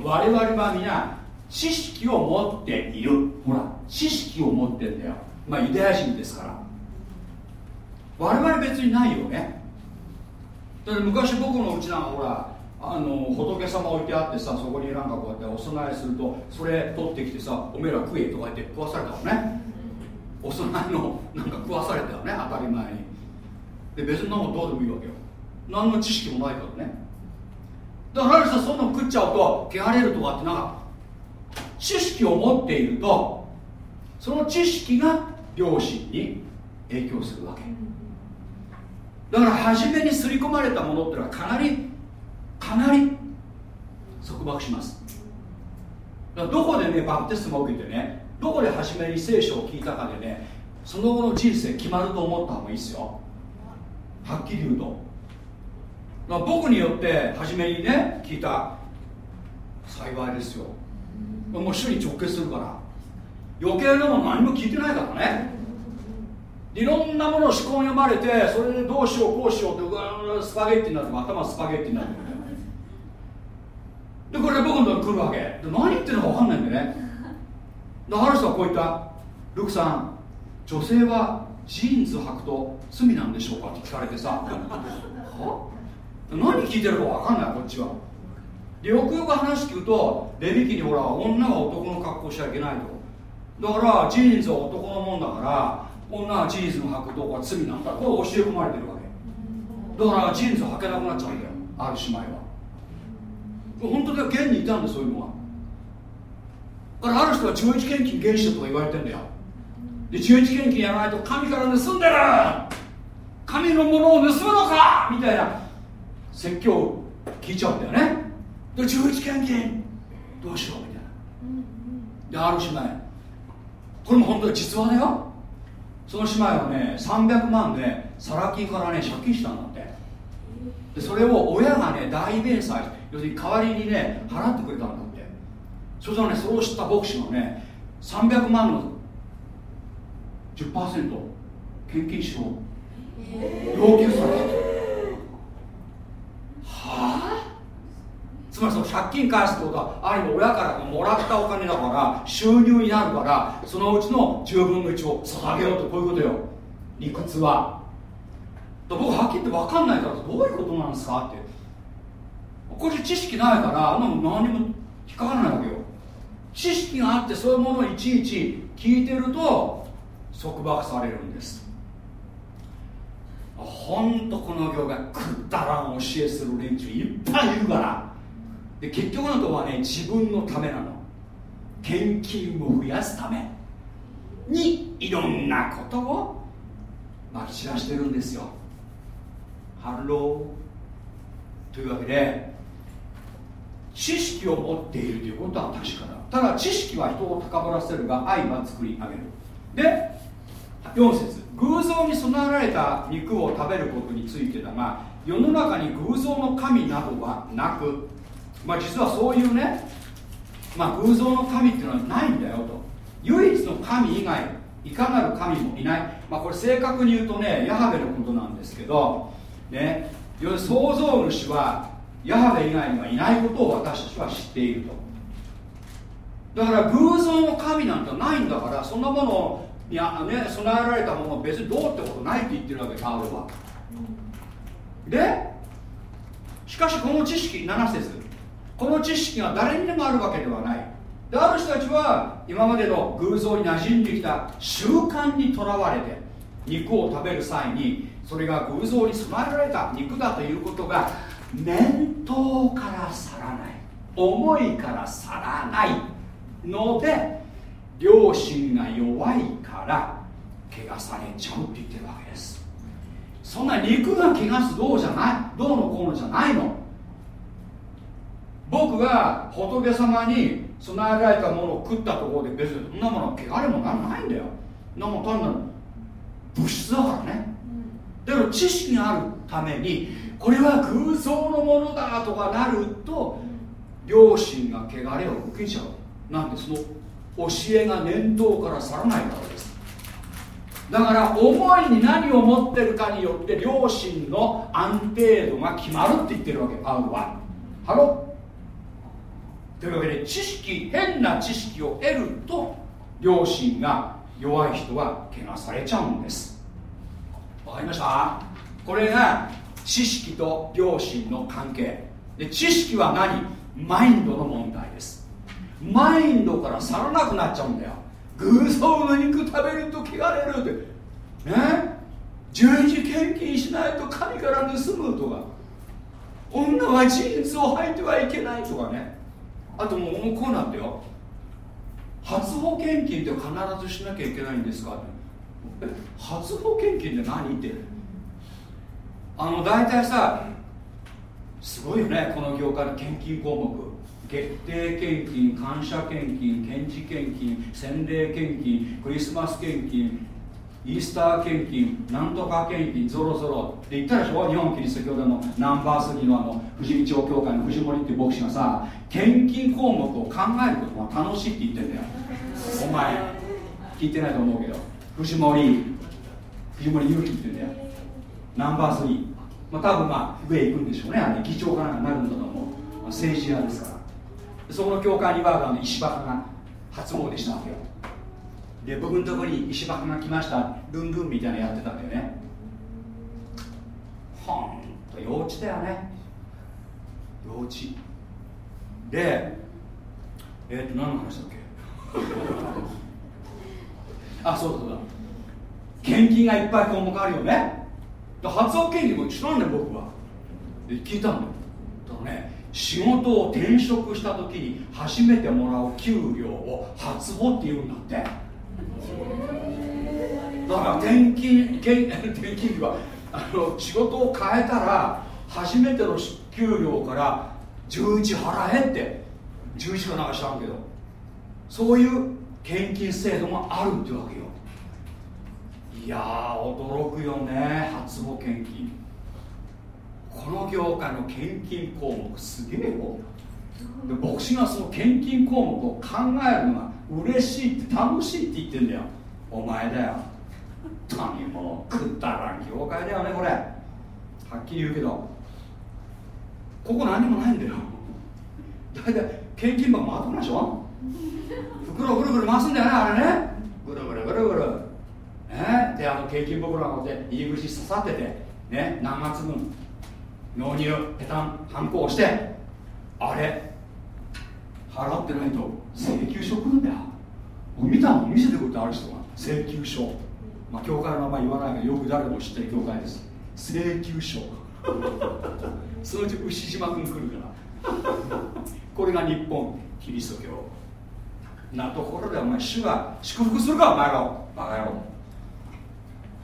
我々は皆知識を持っている。ほら知識を持ってんだよ。まあユダヤ人ですから。我々別にないよね。だって昔僕のうちなんかほらあの仏様置いてあってさそこになんかこうやってお供えするとそれ取ってきてさおめえら食えとか言って食わされたのね。お供えのなんか食わされたよね当たり前に。で別になんかどうでもいいわけよ何の知識もないからね。だからさそんなの食っちゃうと汚れるとかってなんか知識を持っているとその知識が両親に影響するわけ。だから初めに刷り込まれたものってのはかなりかなり束縛します。だからどこでねバプテスマを受けてねどこで初めに聖書を聞いたかでねその後の人生決まると思った方がいいですよ。はっきり言うと。だから僕によって初めにね聞いた幸いですよ。もう主に直結するから。余計なもの何も聞いてないからね。いろんなものを思考に読まれてそれでどうしようこうしようってうわスパゲッティになって頭スパゲッティになってでこれ僕のとこ来るわけ。で何言ってるのか分かんないんでね。である人はこう言った。ルクさん女性はジーンズ履くと罪なんでしょうかって聞かれてさ。は？何聞いてるか分かんないこっちは。でよくよく話聞くとレビ記にほら女は男の格好しちゃいけないと。だからジーンズは男のもんだから女はジーンズの履くとこは罪なんだ。これ教え込まれてるわけ。だからジーンズ履けなくなっちゃうんだよ。ある姉妹は。本当だ現にいたんだそういうのは。だからある人は中一献金原始とか言われてんだよ。で中一献金やらないと神から盗んでる。神のものを盗むのかみたいな。説教を聞いちゃうんだよね。で中一献金。どうしようみたいな。である姉妹。これも本当に実話だよ。その姉妹はね300万でサラ金からね借金したんだって。でそれを親がね大弁済要するに代わりにね払ってくれたんだって。そしたらねそれを知った牧師がね300万の10%献金しろ。要求されたはあつまりその借金返すってことはある意味親からもらったお金だから収入になるからそのうちの10分の1を捧げようとこういうことよ。理屈は。僕はっきり言って分かんないからどういうことなんですかって。これ知識ないからあんなの何も引っかからないわけよ。知識があってそういうものをいちいち聞いてると束縛されるんです。ほんとこの業界くったらん教えする連中いっぱいいるから。で結局のとこはね自分のためなの。献金を増やすためにいろんなことをまき散らしてるんですよ。ハローというわけで知識を持っているということは確かだ。ただ知識は人を高ぶらせるが愛は作り上げる。で4節。偶像に供えられた肉を食べることについてだが世の中に偶像の神などはなくまあ実はそういうねまあ偶像の神っていうのはないんだよと。唯一の神以外いかなる神もいない、まあ、これ正確に言うとねヤハベのことなんですけどね要するに創造主はヤハベ以外にはいないことを私たちは知っていると。だから偶像の神なんてないんだからそんなものをいやね備えられたもの別にどうってことないって言ってるわけパウロは。でしかしこの知識7節。この知識が誰にでもあるわけではない。である人たちは今までの偶像に馴染んできた習慣にとらわれて肉を食べる際にそれが偶像に備えられた肉だということが念頭から去らない。思いから去らないので良心が弱いから怪我されちゃうって言ってるわけです。そんな肉が怪我すどうじゃない？どうのこうのじゃないの？僕が仏様に備えられたものを食ったところで別にそんなものは汚れもなんないんだよ。なも単なる物質だからね。だから知識があるためにこれは空想のものだとかなると両親が汚れを受けちゃう。なんでその教えが念頭から去らないからだから思いに何を持ってるかによって両親の安定度が決まるって言ってるわけパウロは。ハロというわけで知識変な知識を得ると両親が弱い人は怪我されちゃうんです。わかりました？これが知識と両親の関係。で知識は何？マインドの問題です。マインドから去らなくなっちゃうんだよ。偶像の肉食べると汚れるって。ね十字献金しないと神から盗むとか女はジーンズを履いてはいけないとかね。あともうこうなんだよ。初保険金って必ずしなきゃいけないんですかえ？初保険金って何って。あの大体さすごいよね。この業界の献金項目。決定献金感謝献金検事献金洗礼献金クリスマス献金イースター献金なんとか献金ぞろぞろって言ったでしょ？日本キリスト教でもナンバー3のあの富士見町教会の藤森っていう牧師がさ献金項目を考えることが楽しいって言ってんだよ。お前聞いてないと思うけど藤森藤森勇気って言うんだよ。ナンバー3まあ多分まあ上行くんでしょうね。あれ議長かなんかになるんだと思う。まあ政治家ですから。そこの教会にはあの石破が初詣したわけよ。で僕のところに石破が来ました。ルンルンみたいなのやってたんだよね。ほんと幼稚だよね。幼稚。でえっ、ー、と何の話だっけ？あそうだそうだ。献金がいっぱい項目あるよね。発音献金も知らんね僕は。で聞いたんだよだからね仕事を転職した時に初めてもらう給料を初歩っていうんだって。だから転勤転勤はあの仕事を変えたら初めての給料から11払えって。11かなんか知らんけど。そういう献金制度もあるってわけよ。いやー驚くよね初保献金。この業界の献金項目すげえよで牧師がその献金項目を考えるのが嬉しいって楽しいって言ってんだよ。お前だよ。何もくったらん業界だよねこれ。はっきり言うけど。ここ何もないんだよ。大体献金箱回ってないでしょ。袋ぐるぐる回すんだよねあれね。ぐるぐるぐるぐる。ねであの献金袋がこうやって入り口刺さっててね何月分。納入ペタンハンコをしてあれ払ってないと請求書来るんだよ。見たの見せてくれてある人が請求書。まあ教会の名前言わないけどよく誰も知ってる教会です。請求書。そのうち牛島君来るから。これが日本キリスト教。なところでお前主が祝福するかお前らバカ野郎。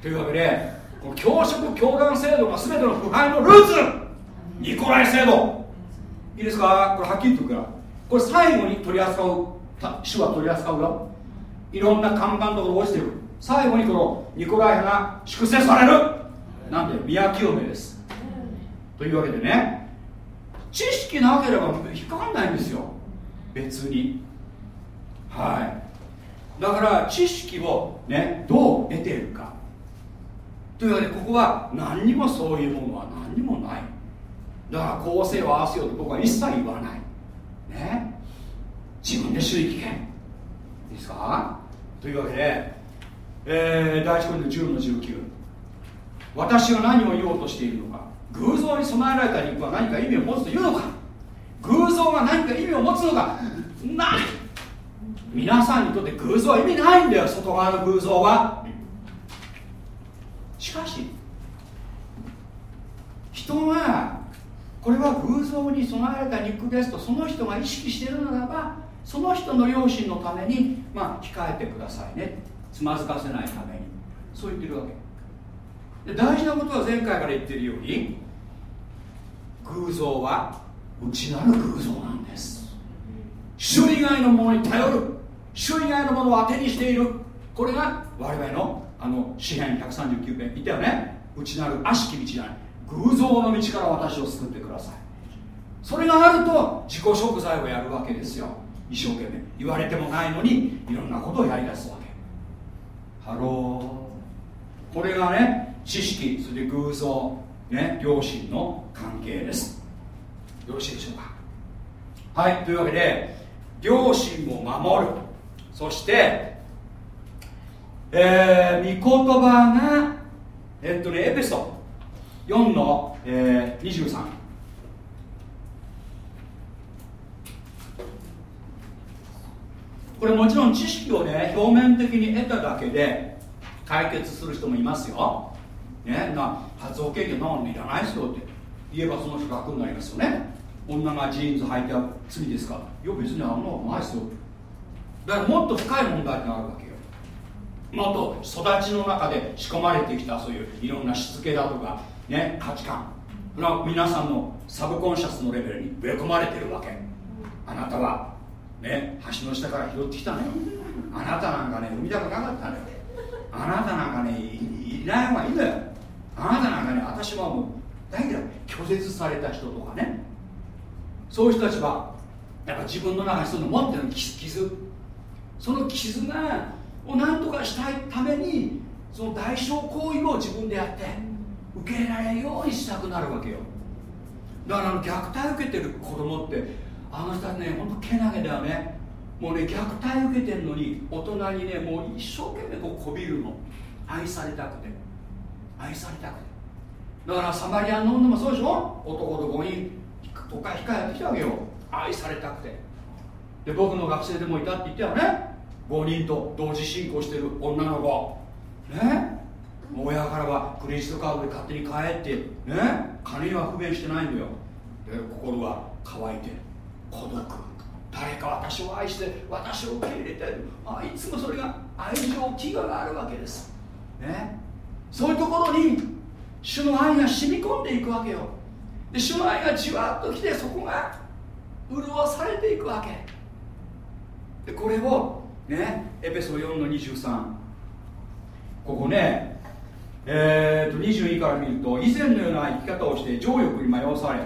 というわけでこの教職教団制度が全ての腐敗のルーツニコライ制度いいですか？これはっきり言っておくから。これ最後に取り扱う主は取り扱うよいろんな看板とか落ちてる。最後にこのニコライ派が粛清される。なんで宮清めです。というわけでね知識なければ引っかかんないんですよ。別に。はい。だから知識をねどう得ているか。というわけでここは何にもそういうものは何にもない。だから構成を合わせようと僕は一切言わない。ね？自分で周囲危険いいですか？というわけで、えー、第一コリント10の19私が何を言おうとしているのか。偶像に備えられた肉は何か意味を持つというのか。偶像が何か意味を持つのか。ない。皆さんにとって偶像は意味ないんだよ。外側の偶像は。しかし人がこれは偶像に備えられた肉ですとその人が意識しているならばその人の良心のためにまあ控えてくださいね。つまずかせないために。そう言ってるわけ。で大事なことは前回から言ってるように偶像は内なる偶像なんです。主以外のものに頼る。主以外のものを当てにしている。これが我々のあの詩篇139編。言ったよね。内なる悪しき道じゃない。偶像の道から私を救ってください。それがあると自己贖罪をやるわけですよ。一生懸命。言われてもないのにいろんなことをやりだすわけ。 Hello。これがね知識それで偶像ね良心の関係です。よろしいでしょうか？はいというわけで良心を守る。そしてえー、御言葉がえっとねエペソ。4の、えー、23これもちろん知識をね表面的に得ただけで解決する人もいますよ、ね、な発音経験なのいらないですよって。言えばその人楽になりますよね。女がジーンズ履いて罪ですかいや別にあんなのないですよ。だからもっと深い問題があるわけよ。もっと育ちの中で仕込まれてきたそういういろんなしつけだとかね価値観。それは皆さんのサブコンシャスのレベルに植え込まれてるわけ。あなたはね橋の下から拾ってきたのよ。あなたなんかね産みたくなかったのよ。あなたなんかねいない方がいいんだよ。あなたなんかね私はもう大嫌い。拒絶された人とかね。そういう人たちはやっぱ自分の中にそういうの持ってる傷その傷がを何とかしたいためにその代償行為を自分でやって。受け入れられるようにしたくなるわけよ。だから虐待受けてる子供ってあの人はねほんとけなげだよね。もうね虐待受けてるのに大人にねもう一生懸命こうこびるの。愛されたくて。愛されたくて。だからサマリアンの女もそうでしょ？男と5人とか控えてきたわけよ。愛されたくて。で僕の学生でもいたって言ったよね。5人と同時進行してる女の子。ね？親からはクレジットカードで勝手に買えってね？金には不便してないんだよ。で心は乾いて孤独。誰か私を愛して私を受け入れてるあいつもそれが愛情飢餓があるわけです。ね？そういうところに主の愛が染み込んでいくわけよ。で主の愛がじわっときてそこが潤されていくわけ。でこれをね？エペソ4の23ここねえー、と22から見ると以前のような生き方をして情欲に迷わされ、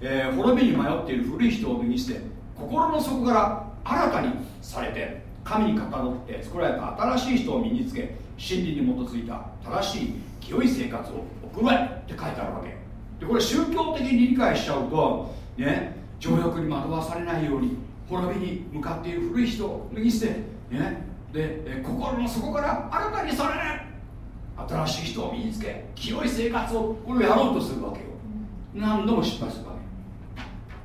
えー、滅びに迷っている古い人を脱ぎ捨て心の底から新たにされて神にかかどって作られた新しい人を身につけ真理に基づいた正しい清い生活を送れって書いてあるわけ。でこれ宗教的に理解しちゃうとね情欲に惑わされないように滅びに向かっている古い人を脱ぎ捨てねで、心の底から新たにされない新しい人を身につけ清い生活をこれをやろうとするわけよ。何度も失敗するわけ。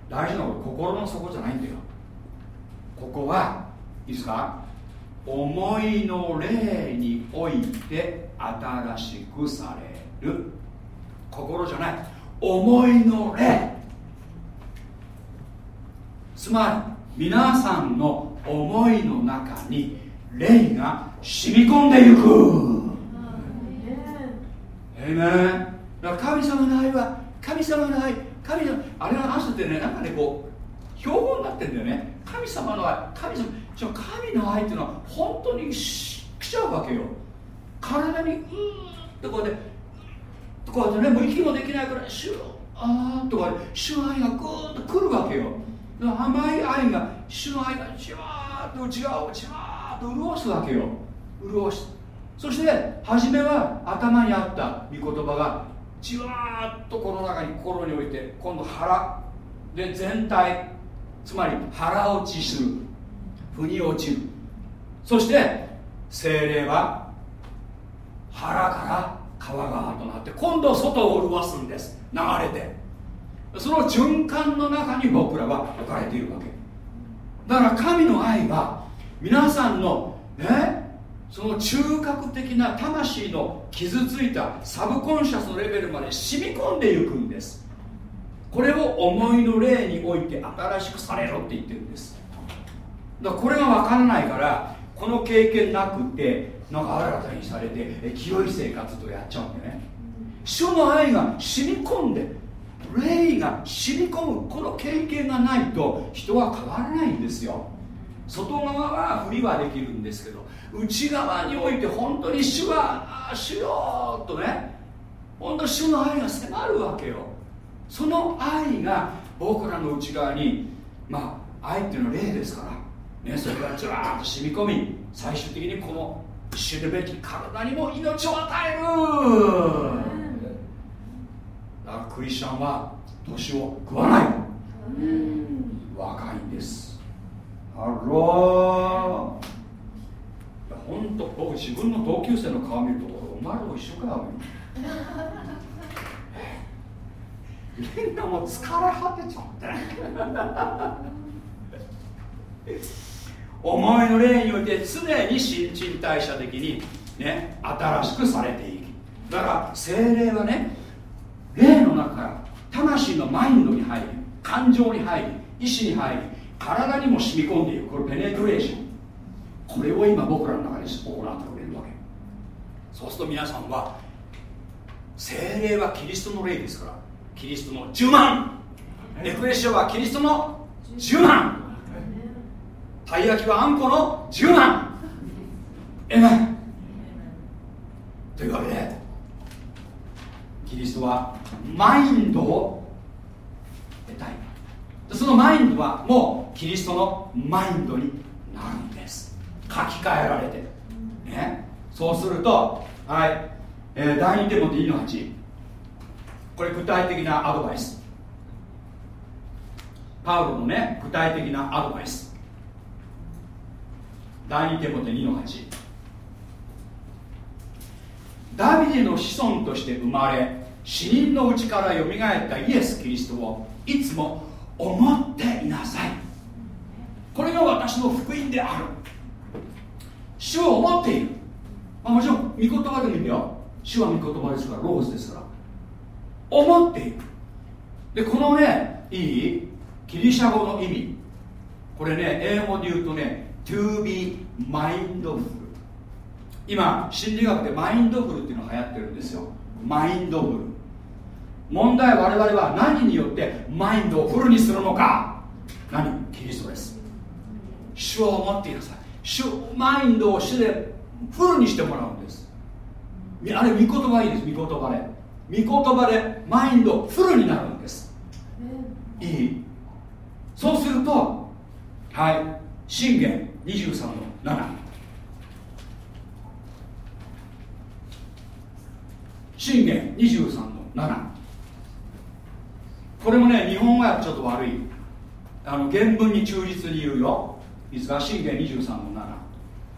大事なのは心の底じゃないんだよ。ここはいいですか？思いの霊において新しくされる。心じゃない。思いの霊。つまり皆さんの思いの中に霊が染み込んでいくえめだから神様の愛は神様の愛神様あれは朝ってねなんかねこう標語になってんだよね。神様の愛神様じゃ神の愛っていうのは本当に来ちゃうわけよ。体にうーんってこうやってこうやってねもう息もできないからシューあーとか主の愛がぐーっとくるわけよ。甘い愛が主の愛がじわーっと内側をじわーっと潤すわけよ。潤すそして初めは頭にあった御言葉がじわーっとこの中に心において今度腹で全体つまり腹落ちする腑に落ちるそして精霊は腹から川川となって今度外を潤すんです流れてその循環の中に僕らは置かれているわけだから神の愛は皆さんのねその中核的な魂の傷ついたサブコンシャスのレベルまで染み込んでいくんです。これを思いの霊において新しくされろって言ってるんです。だからこれが分からないからこの経験なくてなんか新たにされて清い生活とやっちゃうんでね。主の愛が染み込んで霊が染み込むこの経験がないと人は変わらないんですよ。外側は振りはできるんですけど内側において本当に主は主よとね本当主の愛が迫るわけよ。その愛が僕らの内側にまあ愛っていうのは霊ですからねそれがずらーっと染み込み最終的にこの知るべき体にも命を与える。だからクリスチャンは年を食わない。若いんです。ハロー本当僕自分の同級生の顔見るとお前らも一緒かよみんなもう疲れ果てちゃって思いの霊において常に新陳代謝的にね新しくされていくだから精霊はね霊の中から魂のマインドに入り感情に入り意志に入り体にも染み込んでいく。これペネトレーション。これを今僕らの中で行ってくれるわけ。そうすると皆さんは精霊はキリストの霊ですからキリストの10万エクレシアはキリストの10万たい焼きはあんこの10万えめというわけでキリストはマインドを得たい。そのマインドはもうキリストのマインドになるんです書き換えられてね。そうするとはい、えー、第2手モて2の8これ具体的なアドバイス。パウロのね具体的なアドバイス。第2手モて2の8ダビデの子孫として生まれ死人のうちからよみがえったイエス・キリストをいつも思っていなさい。これが私の福音である。主を思っている、まあ、もちろん御言葉でもいいよ。主は御言葉ですからローズですから。思っている。でこのねいいギリシャ語の意味。これね英語で言うとね to be mindful 今心理学でマインドフルっていうのが流行ってるんですよ。マインドフル。問題は我々は何によってマインドをフルにするのか。何？キリストです。主を思っていなさい。主マインドを主でフルにしてもらうんです。あれ御言葉いいです。御言葉で。御言葉でマインドフルになるんです。いい？そうするとはい。信玄23の7信玄23の7これもね日本語訳ちょっと悪い。あの原文に忠実に言うよいつか信玄23の7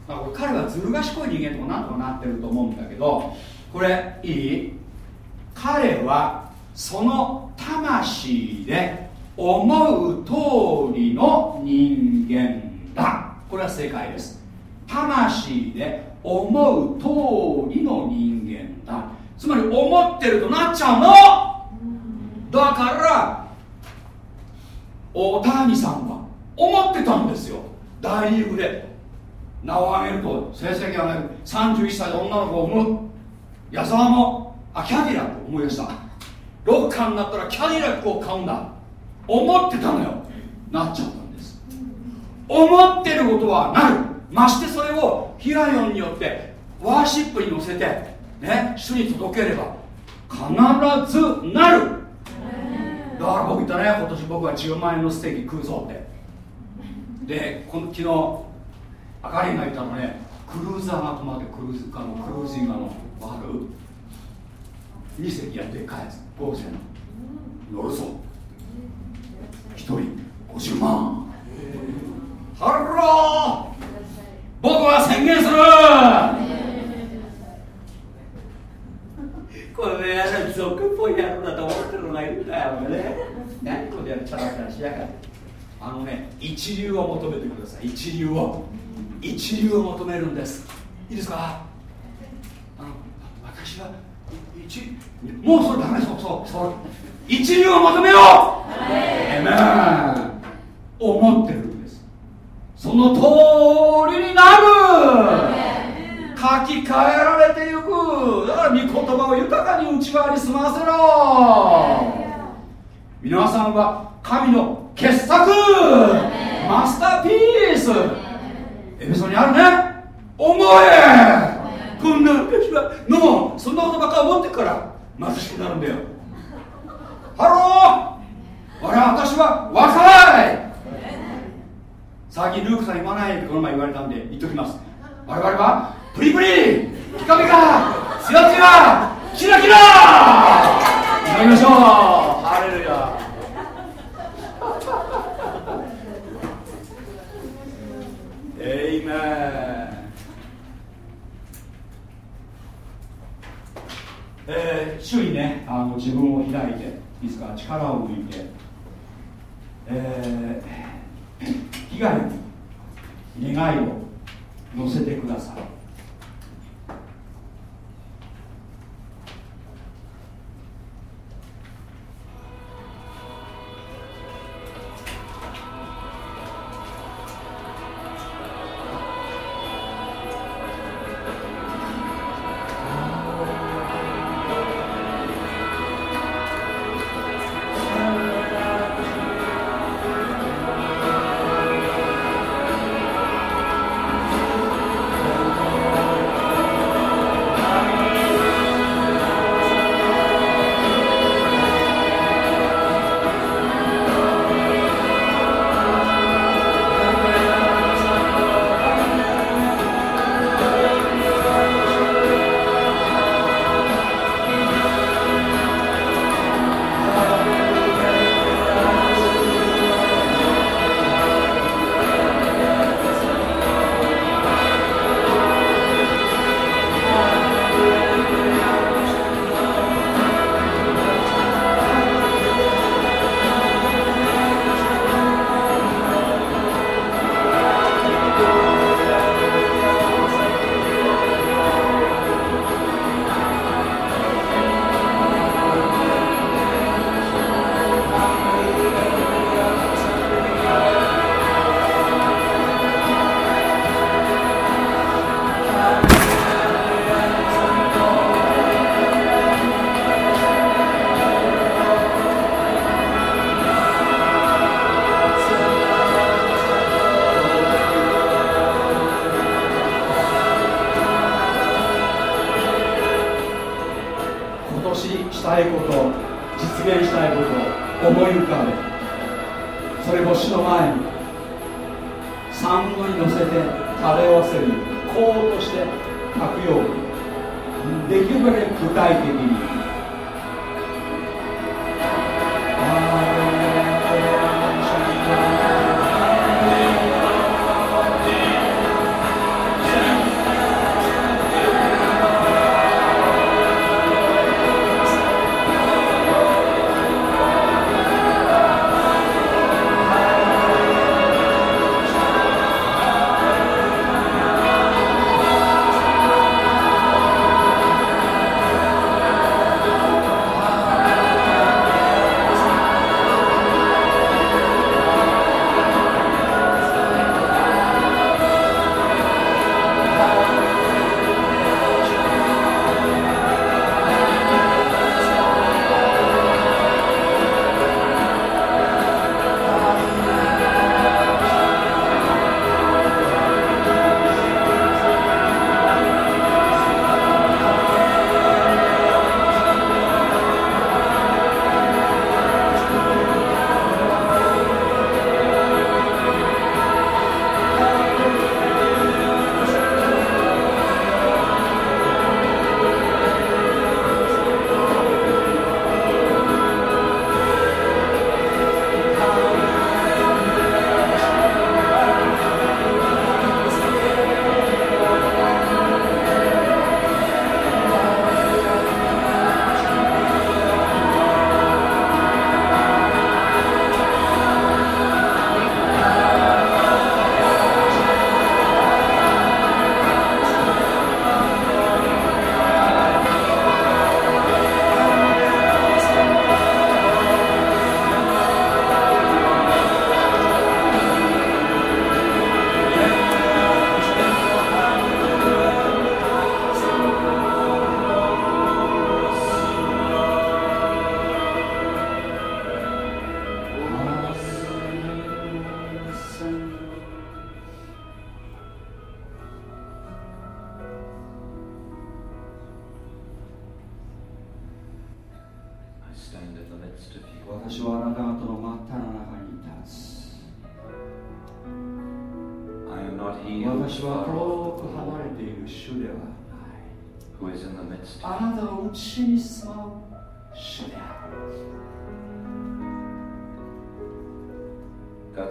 だから彼はずる賢い人間とかなんとかなってると思うんだけどこれいい彼はその魂で思う通りの人間だ。これは正解です。魂で思う通りの人間だ。つまり思ってるとなっちゃうの。だから大谷さんは思ってたんですよ。大リーグで名を挙げると成績上げる。31歳で女の子を産む矢沢もあキャディラック思い出した。ロッカーになったらキャディラックを買うんだ。思ってたのよ。なっちゃったんです。思ってることはなるましてそれをヒラヨンによってワーシップに乗せてね主に届ければ必ずなる。だから僕言ったね今年僕は10万円のステーキ食うぞってでこの昨日あかりが言ったのねクルーザーが止まってクルーズあのクルージングのわかる？2席やって帰る豪勢の乗るぞ。1人50万。ハロー。僕は宣言する。これねあの俗っぽい野郎だと思ってるのがいるんだよね。何これやるチャラチャラしやがって。あのね一流を求めてください。一流を。一流を求めるんです。いいですか？あの私は一もうそれダメそうそうそう。一流を求めよう。えめ思ってるんです。その通りになる。書き換えられていく。だから御言葉を豊かに内側に住ませろ。皆さんは神の傑作マスターピース。エペソにあるね。思えこんな私はのそんなことばっか思ってから貧しくなるんだよ。ハロー。俺は私は若い。最近ルークさん言わないってこの前言われたんで言っときます。我々はプリプリピカピカツヤツヤキラキラ。やりましょう。ハレルヤ。エイメンえ、周囲ねあの自分を開いていいですか力を抜いて、えー、被害に願いを乗せてください。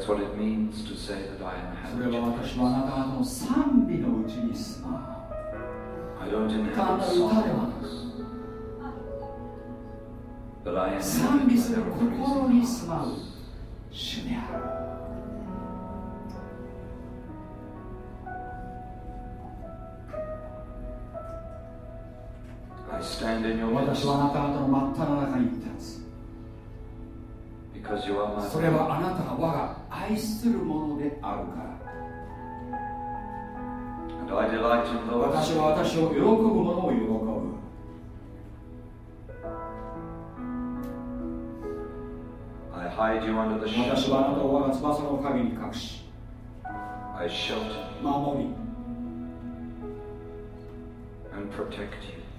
それは私はあなたの賛美のうちに住まう。賛美する心に住まう。主にある。それはあなたは我が愛するものであるから。私は私を喜ぶものを喜ぶ。私はあなたを我が翼の陰に隠し、守り、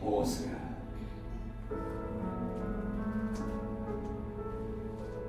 保護する。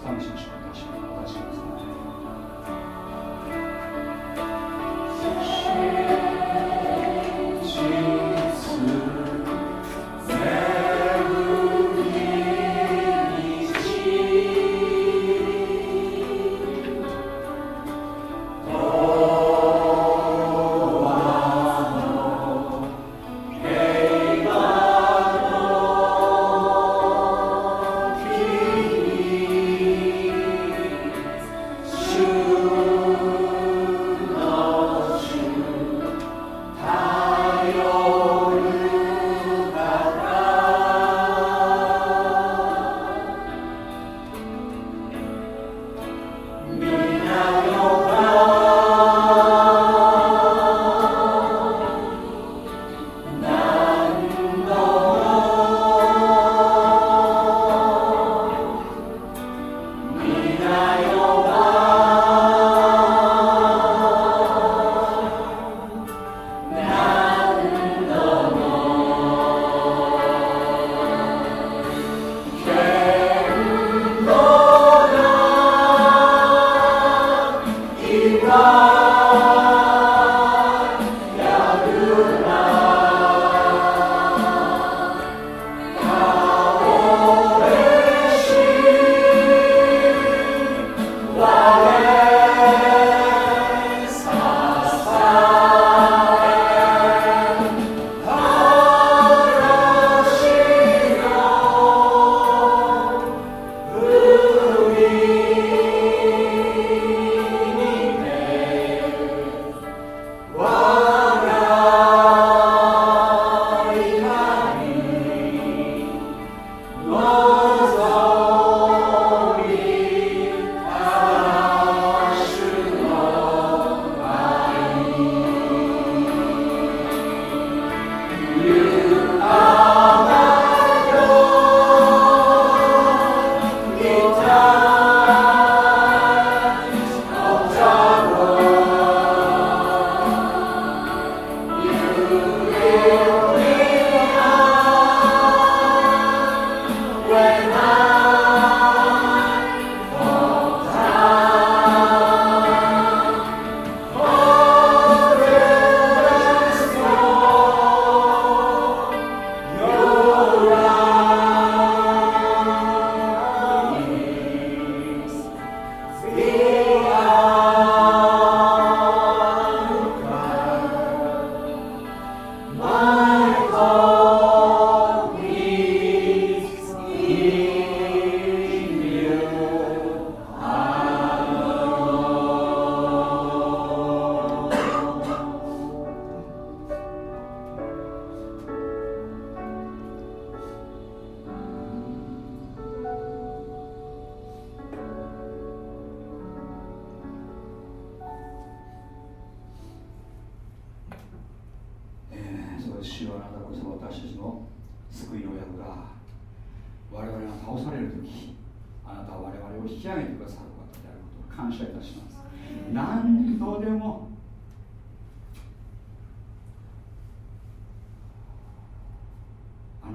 賛美しましょう。私を私をです。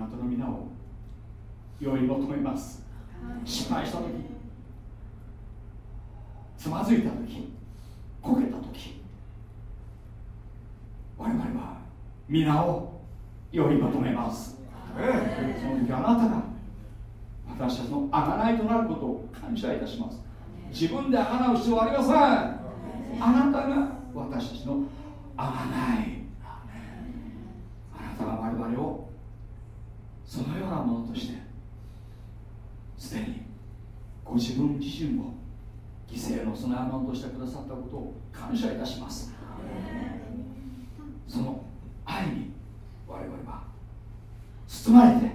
なたの皆を酔い求めます。失敗した時つまずいた時こけた時我々は皆を酔い求めます。その時あなたが私たちの贖いとなることを感謝いたします。自分で贖う必要はありません。あなたが私たちの贖いあなたが我々をそのようなものとしてすでにご自分自身を犠牲の供え物としてくださったことを感謝いたします。その愛に我々は包まれて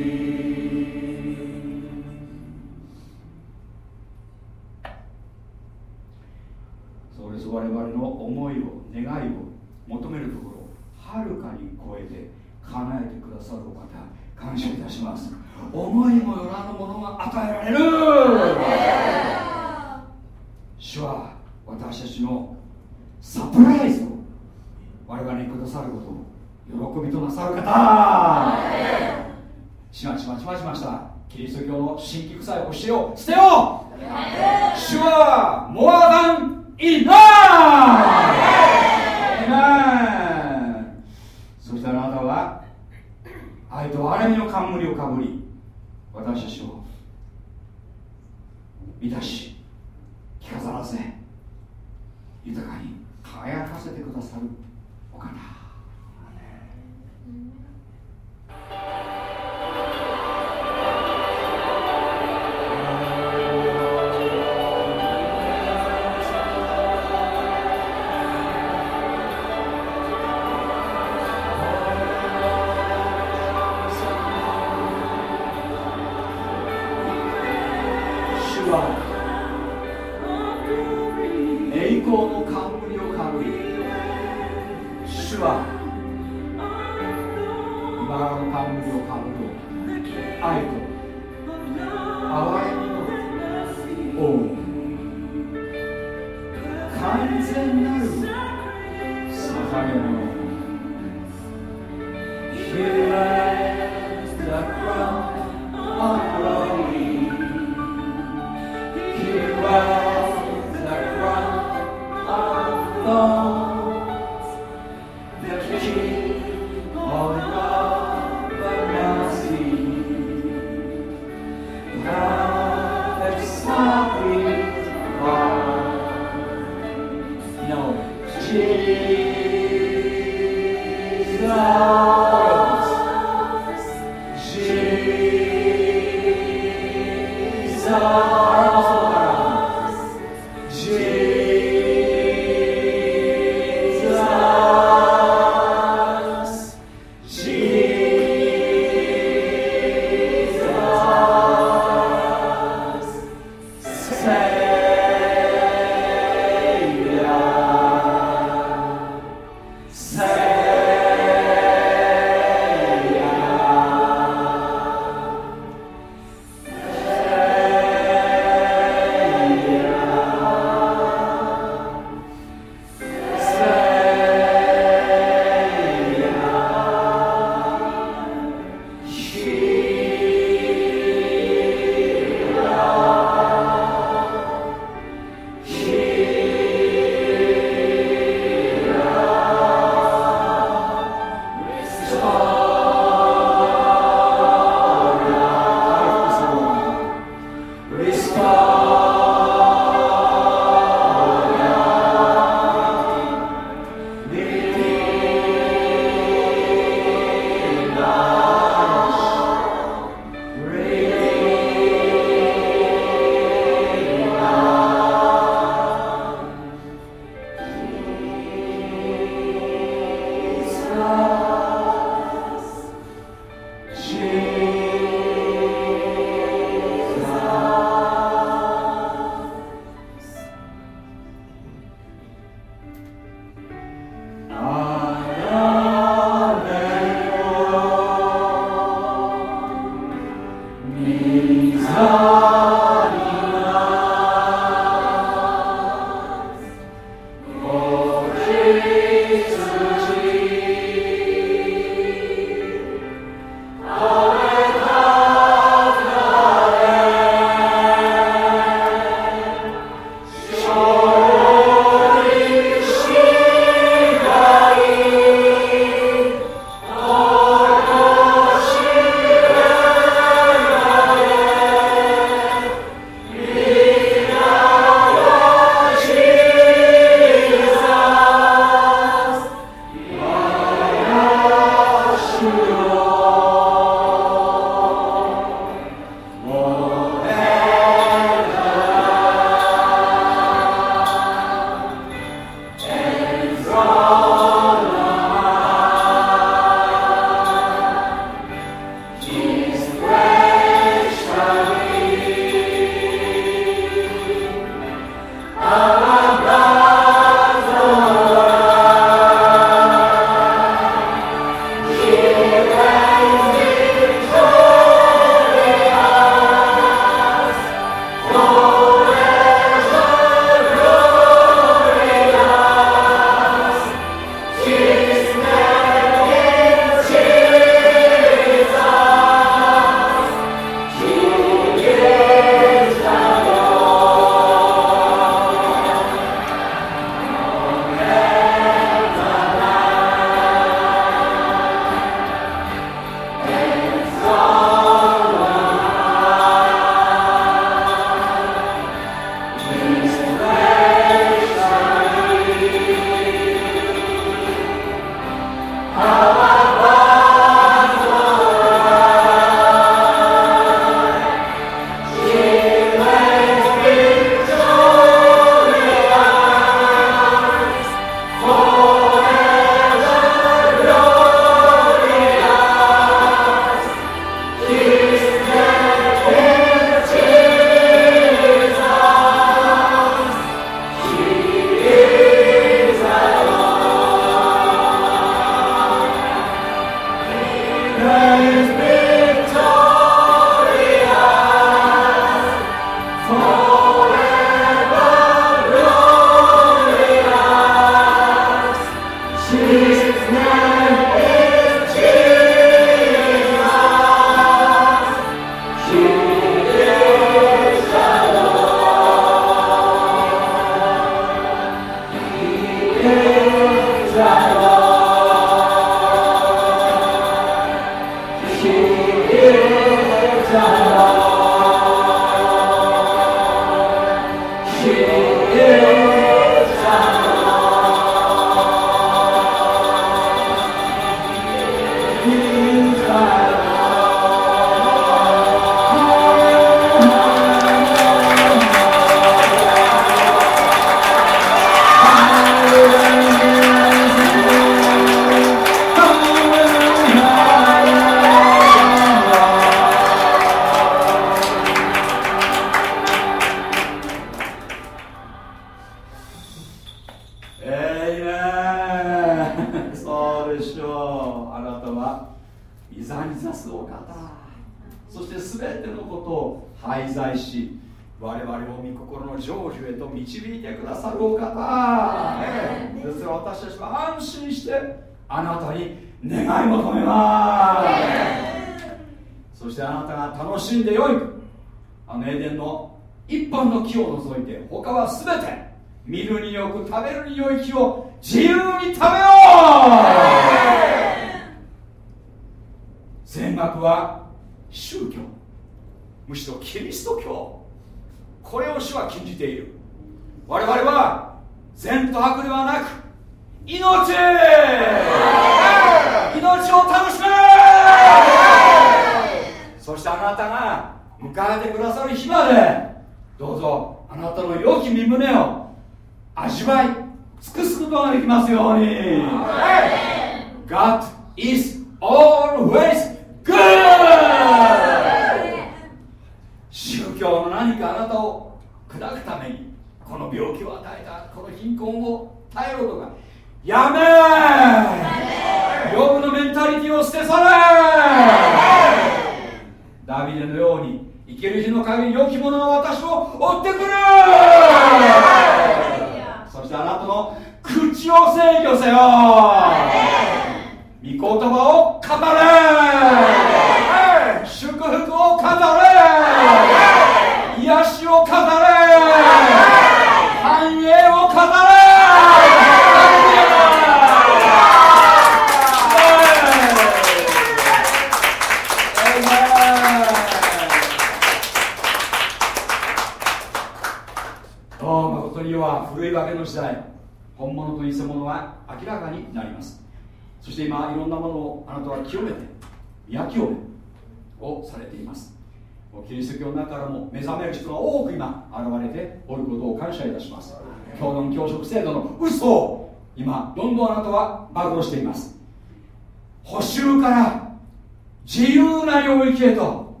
へと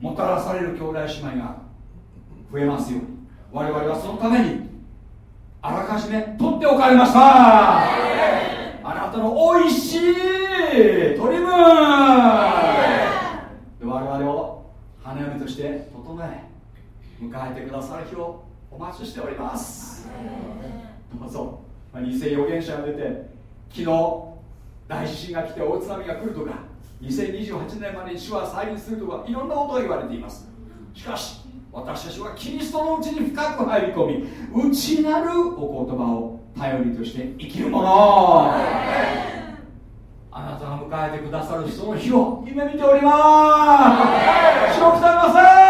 もたらされる兄弟姉妹が増えますように。我々はそのためにあらかじめ取っておかれました。あなたのおいしいトリム我々を花嫁として整え迎えてくださる日をお待ちしております。どうぞ、まあ、偽預言者が出て昨日大地震が来て大津波が来るとか2028年までに主は再臨するとかいろんなことが言われています。しかし私たちはキリストのうちに深く入り込み内なるお言葉を頼りとして生きるもの。あなたが迎えてくださるその日を夢見ております。白くされません。